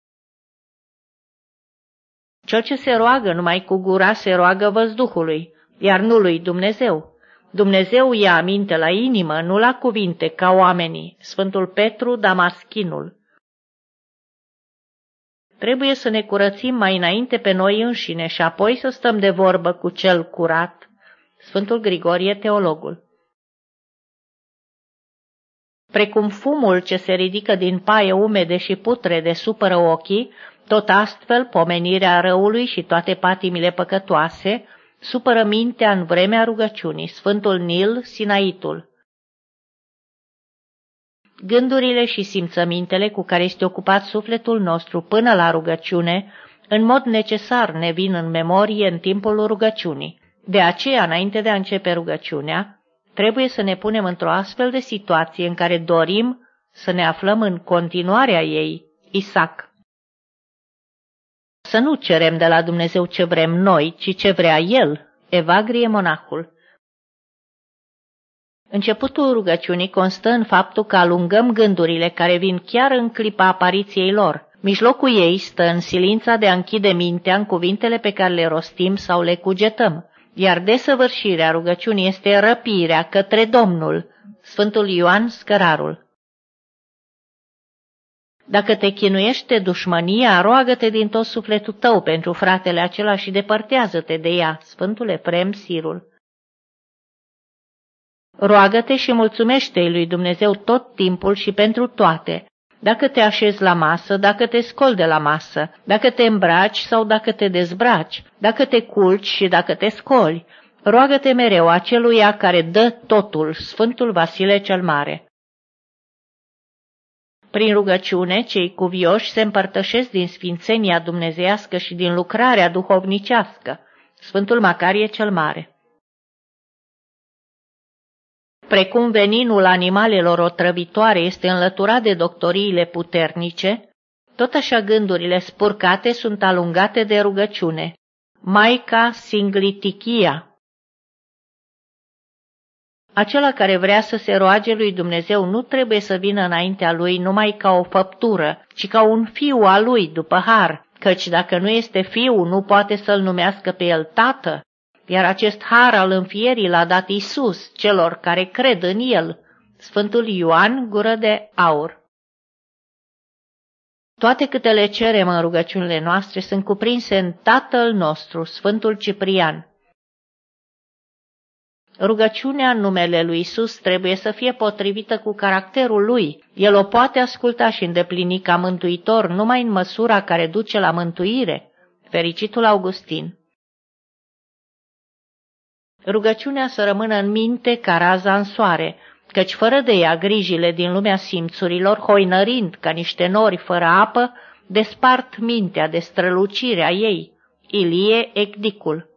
cel ce se roagă numai cu gura se roagă văzduhului, iar nu lui Dumnezeu. Dumnezeu ia aminte la inimă, nu la cuvinte, ca oamenii. Sfântul Petru Damaschinul Trebuie să ne curățim mai înainte pe noi înșine și apoi să stăm de vorbă cu cel curat. Sfântul Grigorie Teologul Precum fumul ce se ridică din paie umede și putrede supără ochii, tot astfel, pomenirea răului și toate patimile păcătoase supără mintea în vremea rugăciunii, Sfântul Nil, Sinaitul. Gândurile și simțămintele cu care este ocupat sufletul nostru până la rugăciune, în mod necesar ne vin în memorie în timpul rugăciunii. De aceea, înainte de a începe rugăciunea, trebuie să ne punem într-o astfel de situație în care dorim să ne aflăm în continuarea ei. Isaac să nu cerem de la Dumnezeu ce vrem noi, ci ce vrea El, evagrie monahul. Începutul rugăciunii constă în faptul că alungăm gândurile care vin chiar în clipa apariției lor. Mijlocul ei stă în silința de a închide mintea în cuvintele pe care le rostim sau le cugetăm, iar desăvârșirea rugăciunii este răpirea către Domnul, Sfântul Ioan Scărarul. Dacă te chinuiește dușmania, roagă-te din tot sufletul tău pentru fratele acela și depărtează-te de ea, Sfântul Efrem Sirul. Roagă-te și mulțumește-i lui Dumnezeu tot timpul și pentru toate, dacă te așezi la masă, dacă te scoli de la masă, dacă te îmbraci sau dacă te dezbraci, dacă te culci și dacă te scoli, roagă-te mereu aceluia care dă totul, Sfântul Vasile cel Mare. Prin rugăciune, cei cuvioși se împărtășesc din sfințenia dumnezeiască și din lucrarea duhovnicească, Sfântul Macarie cel Mare. Precum veninul animalelor otrăvitoare este înlăturat de doctoriile puternice, tot așa gândurile spurcate sunt alungate de rugăciune. Maica Singlitichia Acela care vrea să se roage lui Dumnezeu nu trebuie să vină înaintea lui numai ca o făptură, ci ca un fiu al lui după har, căci dacă nu este fiu, nu poate să-l numească pe el tată, iar acest har al înfierii l-a dat Isus celor care cred în el. Sfântul Ioan, gură de aur. Toate câte le cerem în rugăciunile noastre sunt cuprinse în Tatăl nostru, Sfântul Ciprian. Rugăciunea în numele lui Isus trebuie să fie potrivită cu caracterul lui. El o poate asculta și îndeplini ca mântuitor numai în măsura care duce la mântuire. Fericitul Augustin Rugăciunea să rămână în minte ca raza în soare, căci fără de ea grijile din lumea simțurilor, hoinărind ca niște nori fără apă, despart mintea de strălucirea ei. Ilie Ecdicul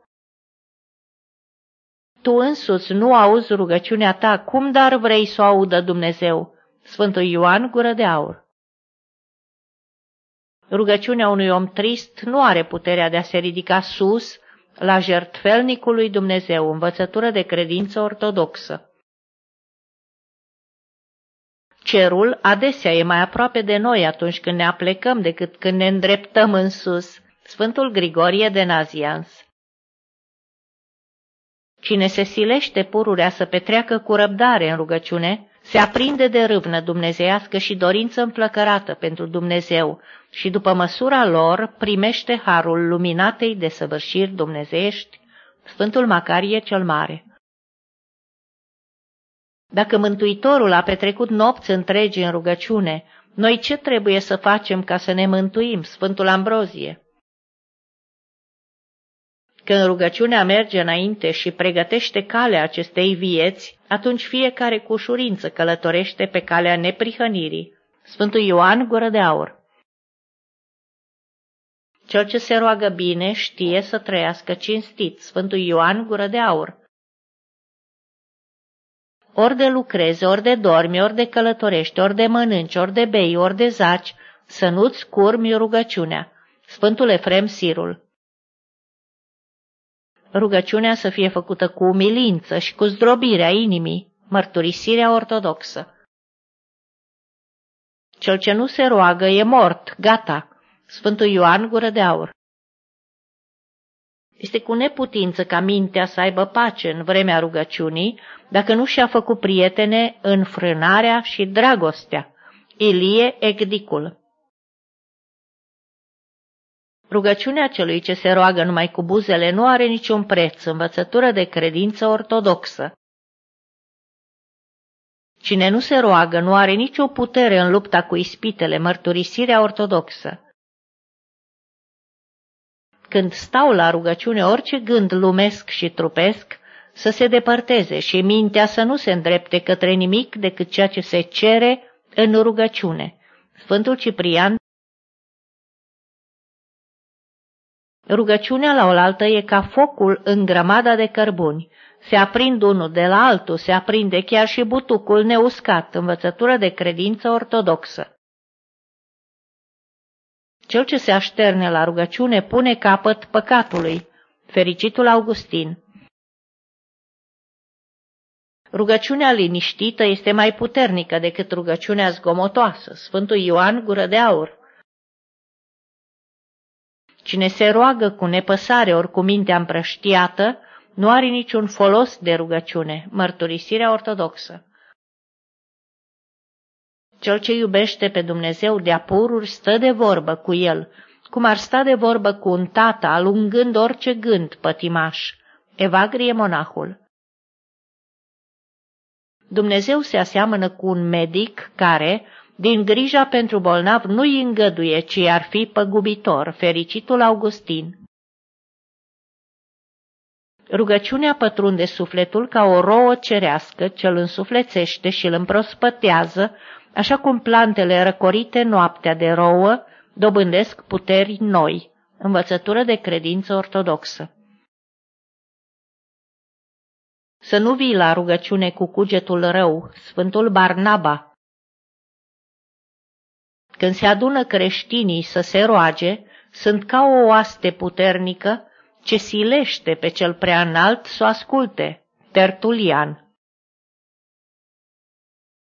Tu însuți nu auzi rugăciunea ta, cum dar vrei să o audă Dumnezeu? Sfântul Ioan, gură de aur Rugăciunea unui om trist nu are puterea de a se ridica sus, la jertfelnicul lui Dumnezeu, învățătură de credință ortodoxă. Cerul adesea e mai aproape de noi atunci când ne aplecăm decât când ne îndreptăm în sus. Sfântul Grigorie de Nazians Cine se silește pururea să petreacă cu răbdare în rugăciune, se aprinde de râvnă dumnezeiască și dorință înflăcărată pentru Dumnezeu și după măsura lor primește harul luminatei de săvârșiri dumnezeiești, Sfântul Macarie cel Mare. Dacă Mântuitorul a petrecut nopți întregi în rugăciune, noi ce trebuie să facem ca să ne mântuim, Sfântul Ambrozie? Când rugăciunea merge înainte și pregătește calea acestei vieți, atunci fiecare cu ușurință călătorește pe calea neprihănirii. Sfântul Ioan, gură de aur. Cel ce se roagă bine știe să trăiască cinstit. Sfântul Ioan, gură de aur. Ori de lucrezi, ori de dormi, ori de călătorești, ori de mănânci, ori de bei, ori de zaci, să nu-ți curmi rugăciunea. Sfântul Efrem Sirul rugăciunea să fie făcută cu umilință și cu zdrobirea inimii, mărturisirea ortodoxă. Cel ce nu se roagă e mort, gata. Sfântul Ioan, gură de aur. Este cu neputință ca mintea să aibă pace în vremea rugăciunii, dacă nu și-a făcut prietene în frânarea și dragostea. Ilie Egdicul Rugăciunea celui ce se roagă numai cu buzele nu are niciun preț, învățătură de credință ortodoxă. Cine nu se roagă nu are nicio putere în lupta cu ispitele, mărturisirea ortodoxă. Când stau la rugăciune orice gând lumesc și trupesc, să se depărteze și mintea să nu se îndrepte către nimic decât ceea ce se cere în rugăciune. Sfântul Ciprian Rugăciunea la oaltă e ca focul în grămada de cărbuni. Se aprind unul de la altul, se aprinde chiar și butucul neuscat, învățătură de credință ortodoxă. Cel ce se așterne la rugăciune pune capăt păcatului. Fericitul Augustin Rugăciunea liniștită este mai puternică decât rugăciunea zgomotoasă. Sfântul Ioan, gură de aur. Cine se roagă cu nepăsare ori cu mintea împrăștiată, nu are niciun folos de rugăciune, mărturisirea ortodoxă. Cel ce iubește pe Dumnezeu de apururi stă de vorbă cu el, cum ar sta de vorbă cu un tată, alungând orice gând pătimaș. Evagrie monahul. Dumnezeu se aseamănă cu un medic care, din grija pentru bolnav, nu-i îngăduie, ci ar fi păgubitor, fericitul Augustin. Rugăciunea pătrunde sufletul ca o rouă cerească ce îl însuflețește și îl împrospătează, așa cum plantele răcorite noaptea de rouă dobândesc puteri noi. Învățătură de credință ortodoxă. Să nu vii la rugăciune cu cugetul rău, Sfântul Barnaba. Când se adună creștinii să se roage, sunt ca o oaste puternică ce silește pe cel prea înalt să o asculte. Tertulian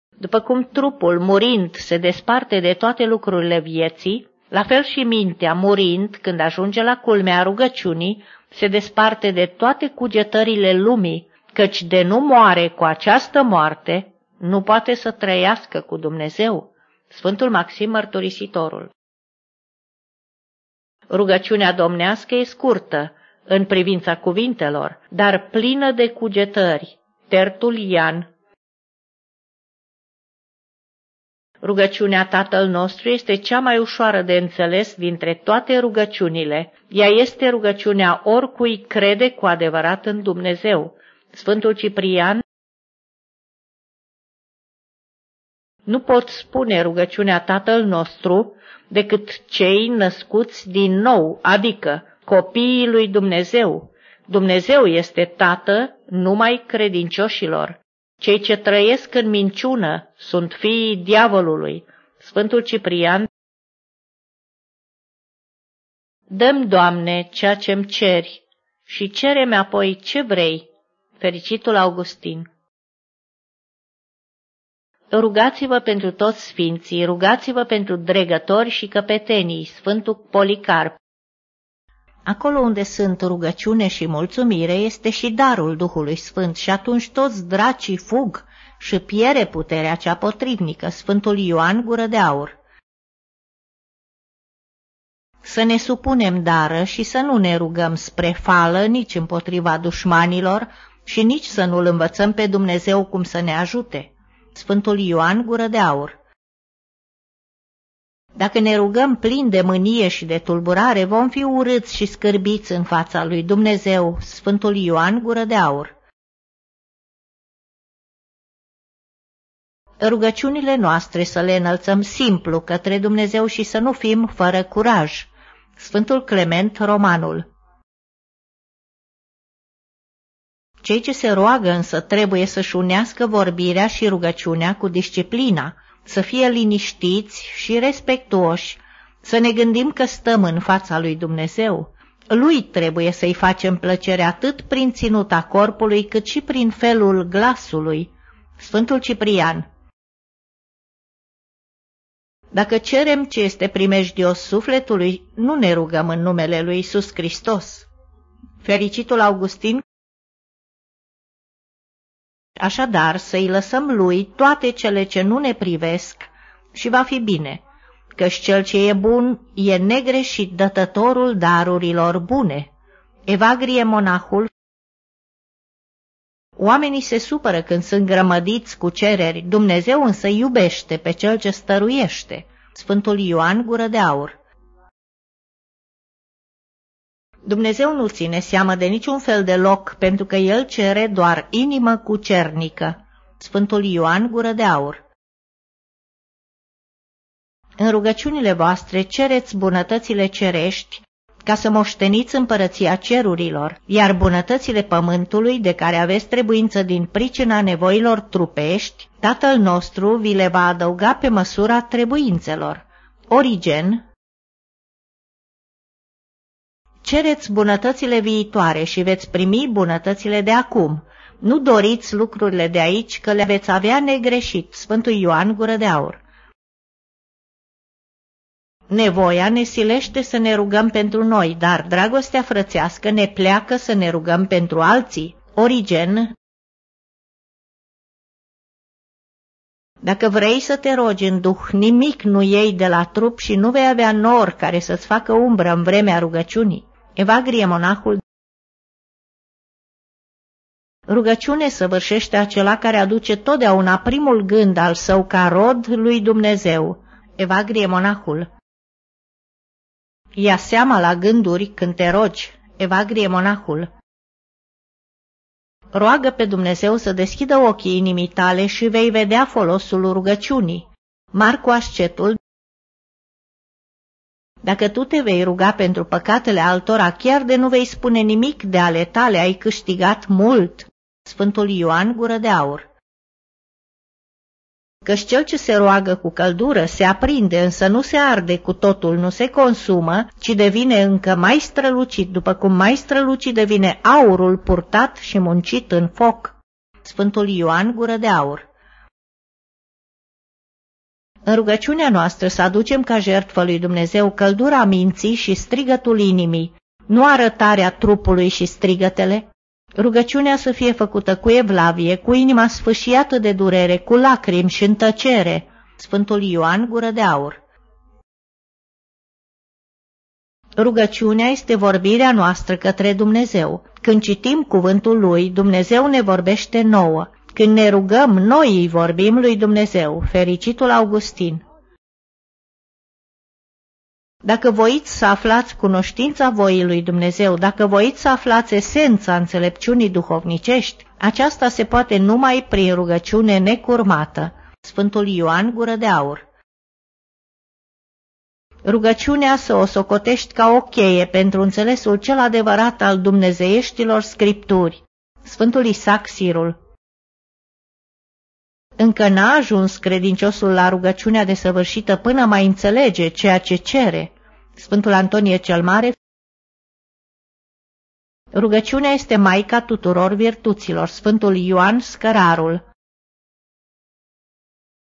După cum trupul, murind, se desparte de toate lucrurile vieții, la fel și mintea, murind, când ajunge la culmea rugăciunii, se desparte de toate cugetările lumii, căci de nu moare cu această moarte, nu poate să trăiască cu Dumnezeu. Sfântul Maxim Mărturisitorul Rugăciunea domnească e scurtă în privința cuvintelor, dar plină de cugetări. Tertulian Rugăciunea Tatăl nostru este cea mai ușoară de înțeles dintre toate rugăciunile. Ea este rugăciunea oricui crede cu adevărat în Dumnezeu. Sfântul Ciprian Nu pot spune rugăciunea Tatăl nostru decât cei născuți din nou, adică copiii lui Dumnezeu. Dumnezeu este Tată numai credincioșilor. Cei ce trăiesc în minciună sunt fiii diavolului. Sfântul Ciprian Dăm, Doamne, ceea ce-mi ceri și cere-mi apoi ce vrei. Fericitul Augustin Rugați-vă pentru toți sfinții, rugați-vă pentru dregători și căpetenii, Sfântul Policarp. Acolo unde sunt rugăciune și mulțumire este și darul Duhului Sfânt și atunci toți dracii fug și piere puterea cea potrivnică, Sfântul Ioan Gură de Aur. Să ne supunem dară și să nu ne rugăm spre fală nici împotriva dușmanilor și nici să nu-L învățăm pe Dumnezeu cum să ne ajute. Sfântul Ioan Gură de Aur dacă ne rugăm plin de mânie și de tulburare, vom fi urâți și scârbiți în fața lui Dumnezeu, Sfântul Ioan Gură de Aur. Rugăciunile noastre să le înălțăm simplu către Dumnezeu și să nu fim fără curaj. Sfântul Clement Romanul Cei ce se roagă însă trebuie să-și unească vorbirea și rugăciunea cu disciplina, să fie liniștiți și respectuoși, să ne gândim că stăm în fața lui Dumnezeu. Lui trebuie să-i facem plăcere atât prin ținuta corpului, cât și prin felul glasului. Sfântul Ciprian Dacă cerem ce este primejdios sufletului, nu ne rugăm în numele lui Isus Hristos. Fericitul Augustin Așadar, să-i lăsăm lui toate cele ce nu ne privesc și va fi bine, căci cel ce e bun e negreșit dătătorul darurilor bune. Evagrie monahul Oamenii se supără când sunt grămădiți cu cereri, Dumnezeu însă iubește pe cel ce stăruiește. Sfântul Ioan Gură de Aur Dumnezeu nu ține seamă de niciun fel de loc, pentru că El cere doar inimă cucernică. Sfântul Ioan Gură de Aur În rugăciunile voastre cereți bunătățile cerești, ca să moșteniți împărăția cerurilor, iar bunătățile pământului, de care aveți trebuință din pricina nevoilor trupești, Tatăl nostru vi le va adăuga pe măsura trebuințelor. Origen, Cereți bunătățile viitoare și veți primi bunătățile de acum. Nu doriți lucrurile de aici, că le veți avea negreșit. Sfântul Ioan Gură de Aur. Nevoia ne silește să ne rugăm pentru noi, dar dragostea frățească ne pleacă să ne rugăm pentru alții. Origen Dacă vrei să te rogi în duh, nimic nu iei de la trup și nu vei avea nor care să-ți facă umbră în vremea rugăciunii. Evagrie monahul Rugăciune săvârșește acela care aduce totdeauna primul gând al său ca rod lui Dumnezeu. Evagrie monahul Ia seama la gânduri când te rogi. Evagrie monahul Roagă pe Dumnezeu să deschidă ochii inimii tale și vei vedea folosul rugăciunii. Marcu Ascetul Dacă tu te vei ruga pentru păcatele altora, chiar de nu vei spune nimic de ale tale, ai câștigat mult. Sfântul Ioan Gură de Aur Căci cel ce se roagă cu căldură se aprinde, însă nu se arde cu totul, nu se consumă, ci devine încă mai strălucit, după cum mai strălucit devine aurul purtat și muncit în foc. Sfântul Ioan Gură de Aur În rugăciunea noastră să aducem ca jertfă lui Dumnezeu căldura minții și strigătul inimii, nu arătarea trupului și strigătele, Rugăciunea să fie făcută cu evlavie, cu inima sfâșiată de durere, cu lacrimi și în tăcere. Sfântul Ioan Gură de Aur Rugăciunea este vorbirea noastră către Dumnezeu. Când citim cuvântul Lui, Dumnezeu ne vorbește nouă. Când ne rugăm, noi îi vorbim lui Dumnezeu. Fericitul Augustin dacă voiți să aflați cunoștința voii lui Dumnezeu, dacă voiți să aflați esența înțelepciunii duhovnicești, aceasta se poate numai prin rugăciune necurmată. Sfântul Ioan Gură de Aur Rugăciunea să o socotești ca o cheie pentru înțelesul cel adevărat al dumnezeieștilor scripturi. Sfântul Isaac Sirul încă n-a ajuns credinciosul la rugăciunea desăvârșită până mai înțelege ceea ce cere. Sfântul Antonie cel Mare Rugăciunea este maica tuturor virtuților. Sfântul Ioan Scărarul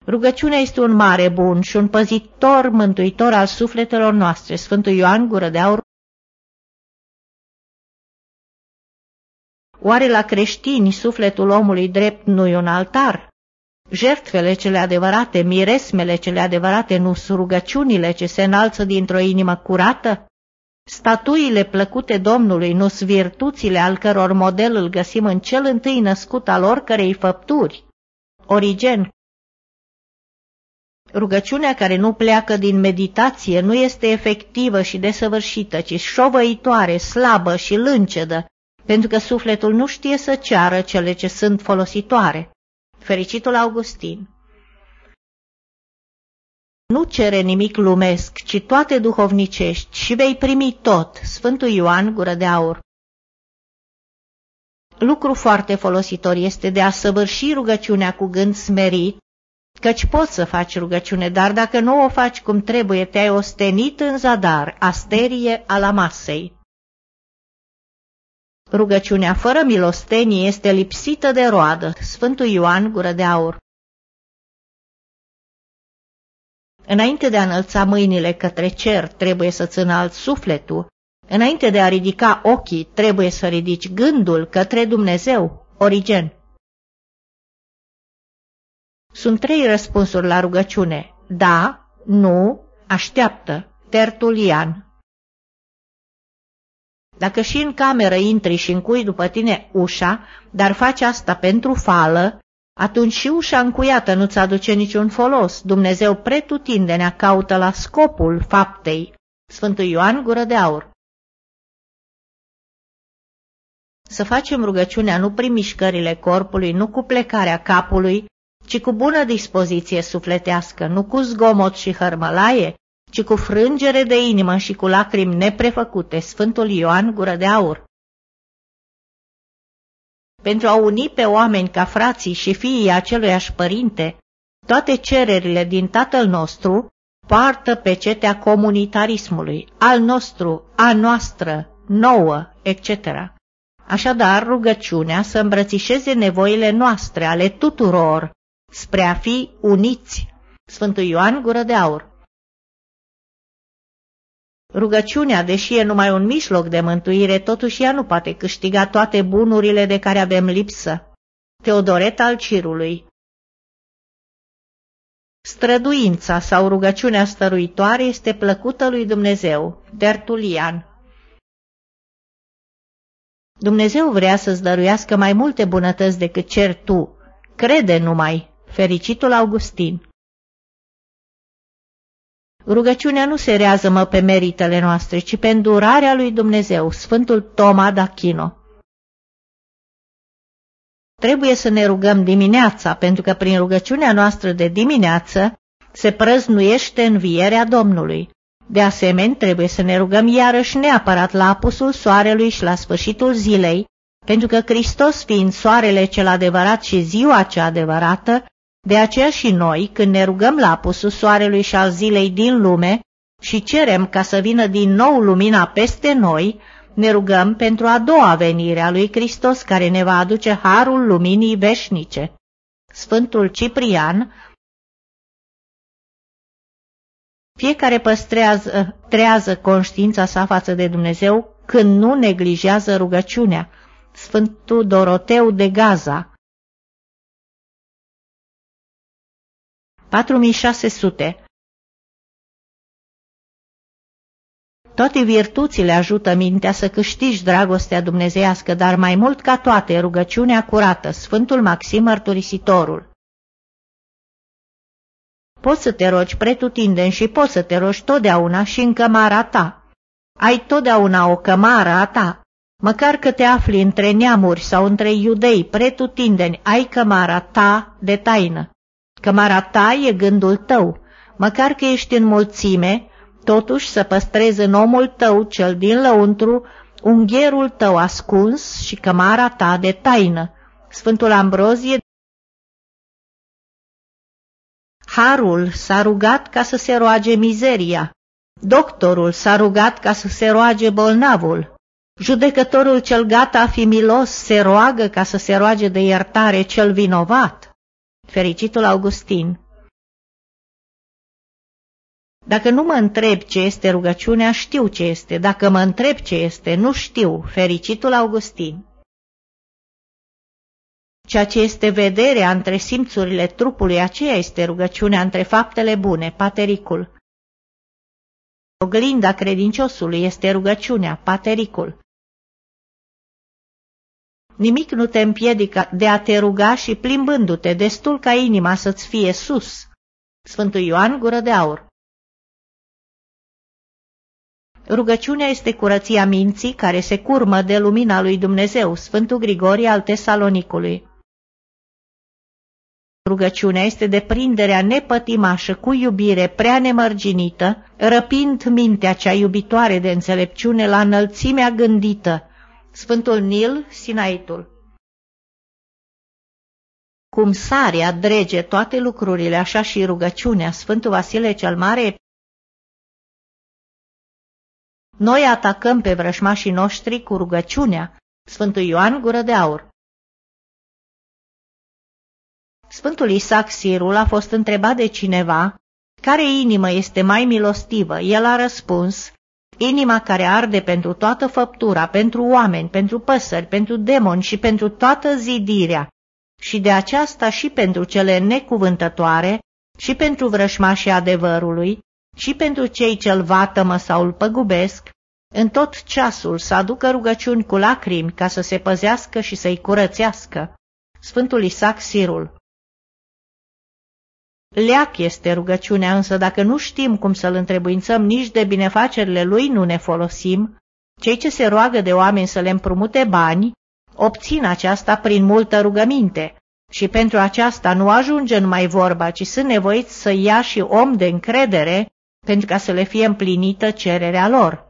Rugăciunea este un mare bun și un păzitor mântuitor al sufletelor noastre. Sfântul Ioan Gură de Aur Oare la creștini sufletul omului drept nu-i un altar? Jertfele cele adevărate, miresmele cele adevărate, nu rugăciunile ce se înalță dintr-o inimă curată? Statuile plăcute Domnului, nu virtuțile al căror model îl găsim în cel întâi născut al oricărei făpturi? Origen Rugăciunea care nu pleacă din meditație nu este efectivă și desăvârșită, ci șovăitoare, slabă și lâncedă, pentru că sufletul nu știe să ceară cele ce sunt folositoare fericitul Augustin. Nu cere nimic lumesc, ci toate duhovnicești și vei primi tot, Sfântul Ioan Gură de Aur. Lucru foarte folositor este de a săvârși rugăciunea cu gând smerit, căci poți să faci rugăciune, dar dacă nu o faci cum trebuie, te-ai ostenit în zadar, asterie la masei. Rugăciunea fără milostenie este lipsită de roadă. Sfântul Ioan Gură de Aur Înainte de a înălța mâinile către cer, trebuie să-ți înalți sufletul. Înainte de a ridica ochii, trebuie să ridici gândul către Dumnezeu. Origen Sunt trei răspunsuri la rugăciune. Da, nu, așteaptă. Tertulian dacă și în cameră intri și încui după tine ușa, dar faci asta pentru fală, atunci și ușa încuiată nu-ți aduce niciun folos. Dumnezeu pretutindenea caută la scopul faptei. Sfântul Ioan Gură de Aur Să facem rugăciunea nu prin mișcările corpului, nu cu plecarea capului, ci cu bună dispoziție sufletească, nu cu zgomot și hărmălaie, ci cu frângere de inimă și cu lacrimi neprefăcute, Sfântul Ioan Gură de Aur. Pentru a uni pe oameni ca frații și fiii aceluiași părinte, toate cererile din Tatăl nostru poartă pe cetea comunitarismului, al nostru, a noastră, nouă, etc. Așadar, rugăciunea să îmbrățișeze nevoile noastre, ale tuturor, spre a fi uniți. Sfântul Ioan Gură de Aur Rugăciunea, deși e numai un mijloc de mântuire, totuși ea nu poate câștiga toate bunurile de care avem lipsă. Teodoret al Cirului Străduința sau rugăciunea stăruitoare este plăcută lui Dumnezeu. Tertulian Dumnezeu vrea să-ți dăruiască mai multe bunătăți decât cer tu. Crede numai, fericitul Augustin. Rugăciunea nu se rează-mă pe meritele noastre, ci pe îndurarea lui Dumnezeu, Sfântul Toma d'Achino. Trebuie să ne rugăm dimineața, pentru că prin rugăciunea noastră de dimineață se prăznuiește învierea Domnului. De asemenea, trebuie să ne rugăm iarăși neapărat la apusul soarelui și la sfârșitul zilei, pentru că Hristos fiind soarele cel adevărat și ziua cea adevărată, de aceea și noi, când ne rugăm la apusul soarelui și al zilei din lume și cerem ca să vină din nou lumina peste noi, ne rugăm pentru a doua venire a lui Hristos care ne va aduce harul luminii veșnice. Sfântul Ciprian Fiecare păstrează trează conștiința sa față de Dumnezeu când nu neglijează rugăciunea. Sfântul Doroteu de Gaza 4600 Toate virtuțile ajută mintea să câștigi dragostea dumnezeiască, dar mai mult ca toate rugăciunea curată, Sfântul Maxim Mărturisitorul. Poți să te rogi pretutindeni și poți să te rogi totdeauna și în cămara ta. Ai totdeauna o cămară a ta. Măcar că te afli între neamuri sau între iudei pretutindeni, ai cămara ta de taină. Cămara ta e gândul tău. Măcar că ești în mulțime, totuși să păstrezi în omul tău cel din lăuntru ungherul tău ascuns și cămara ta de taină. Sfântul Ambrozie Harul s-a rugat ca să se roage mizeria, doctorul s-a rugat ca să se roage bolnavul, judecătorul cel gata a fi milos se roagă ca să se roage de iertare cel vinovat. Fericitul Augustin Dacă nu mă întreb ce este rugăciunea, știu ce este. Dacă mă întreb ce este, nu știu. Fericitul Augustin Ceea ce este vederea între simțurile trupului, aceea este rugăciunea între faptele bune, patericul. Oglinda credinciosului este rugăciunea, patericul. Nimic nu te împiedică de a te ruga și plimbându-te destul ca inima să-ți fie sus. Sfântul Ioan Gură de Aur Rugăciunea este curăția minții care se curmă de lumina lui Dumnezeu, Sfântul Grigorie al Tesalonicului. Rugăciunea este deprinderea nepătimașă cu iubire prea nemărginită, răpind mintea cea iubitoare de înțelepciune la înălțimea gândită. Sfântul Nil, Sinaitul Cum sarea drege toate lucrurile, așa și rugăciunea, Sfântul Vasile cel Mare Noi atacăm pe vrășmașii noștri cu rugăciunea, Sfântul Ioan Gură de Aur Sfântul Isaac Sirul a fost întrebat de cineva care inimă este mai milostivă. El a răspuns, inima care arde pentru toată făptura, pentru oameni, pentru păsări, pentru demoni și pentru toată zidirea, și de aceasta și pentru cele necuvântătoare, și pentru vrășmașii adevărului, și pentru cei ce-l vatămă sau îl păgubesc, în tot ceasul să aducă rugăciuni cu lacrimi ca să se păzească și să-i curățească. Sfântul Isaac Sirul Leac este rugăciunea, însă dacă nu știm cum să-l întrebuințăm nici de binefacerile lui, nu ne folosim. Cei ce se roagă de oameni să le împrumute bani, obțin aceasta prin multă rugăminte. Și pentru aceasta nu ajunge numai vorba, ci sunt nevoiți să ia și om de încredere pentru ca să le fie împlinită cererea lor.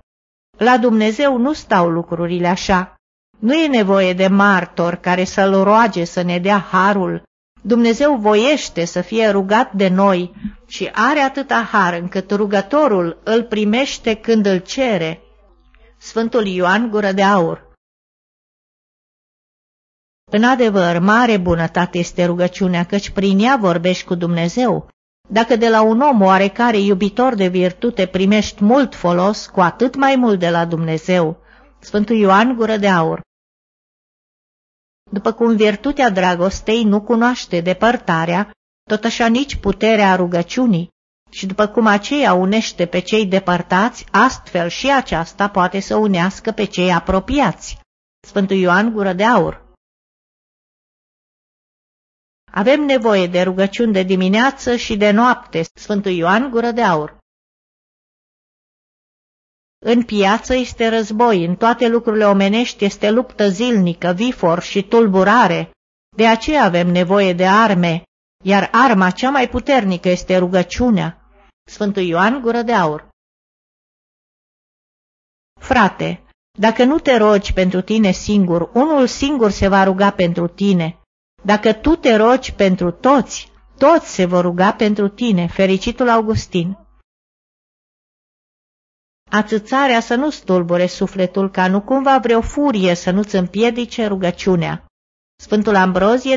La Dumnezeu nu stau lucrurile așa. Nu e nevoie de martor care să-l roage să ne dea harul, Dumnezeu voiește să fie rugat de noi și are atâta har încât rugătorul îl primește când îl cere. Sfântul Ioan Gură de Aur În adevăr, mare bunătate este rugăciunea, căci prin ea vorbești cu Dumnezeu. Dacă de la un om oarecare iubitor de virtute primești mult folos, cu atât mai mult de la Dumnezeu. Sfântul Ioan Gură de Aur După cum virtutea dragostei nu cunoaște depărtarea, tot așa nici puterea rugăciunii, și după cum aceea unește pe cei depărtați, astfel și aceasta poate să unească pe cei apropiați. Sfântul Ioan Gură de Aur Avem nevoie de rugăciuni de dimineață și de noapte, Sfântul Ioan Gură de Aur. În piață este război, în toate lucrurile omenești este luptă zilnică, vifor și tulburare. De aceea avem nevoie de arme, iar arma cea mai puternică este rugăciunea. Sfântul Ioan Gură de Aur Frate, dacă nu te rogi pentru tine singur, unul singur se va ruga pentru tine. Dacă tu te rogi pentru toți, toți se vor ruga pentru tine, fericitul Augustin. Ațățarea să nu stulbure sufletul ca nu cumva vreo furie să nu-ți împiedice rugăciunea. Sfântul Ambrozie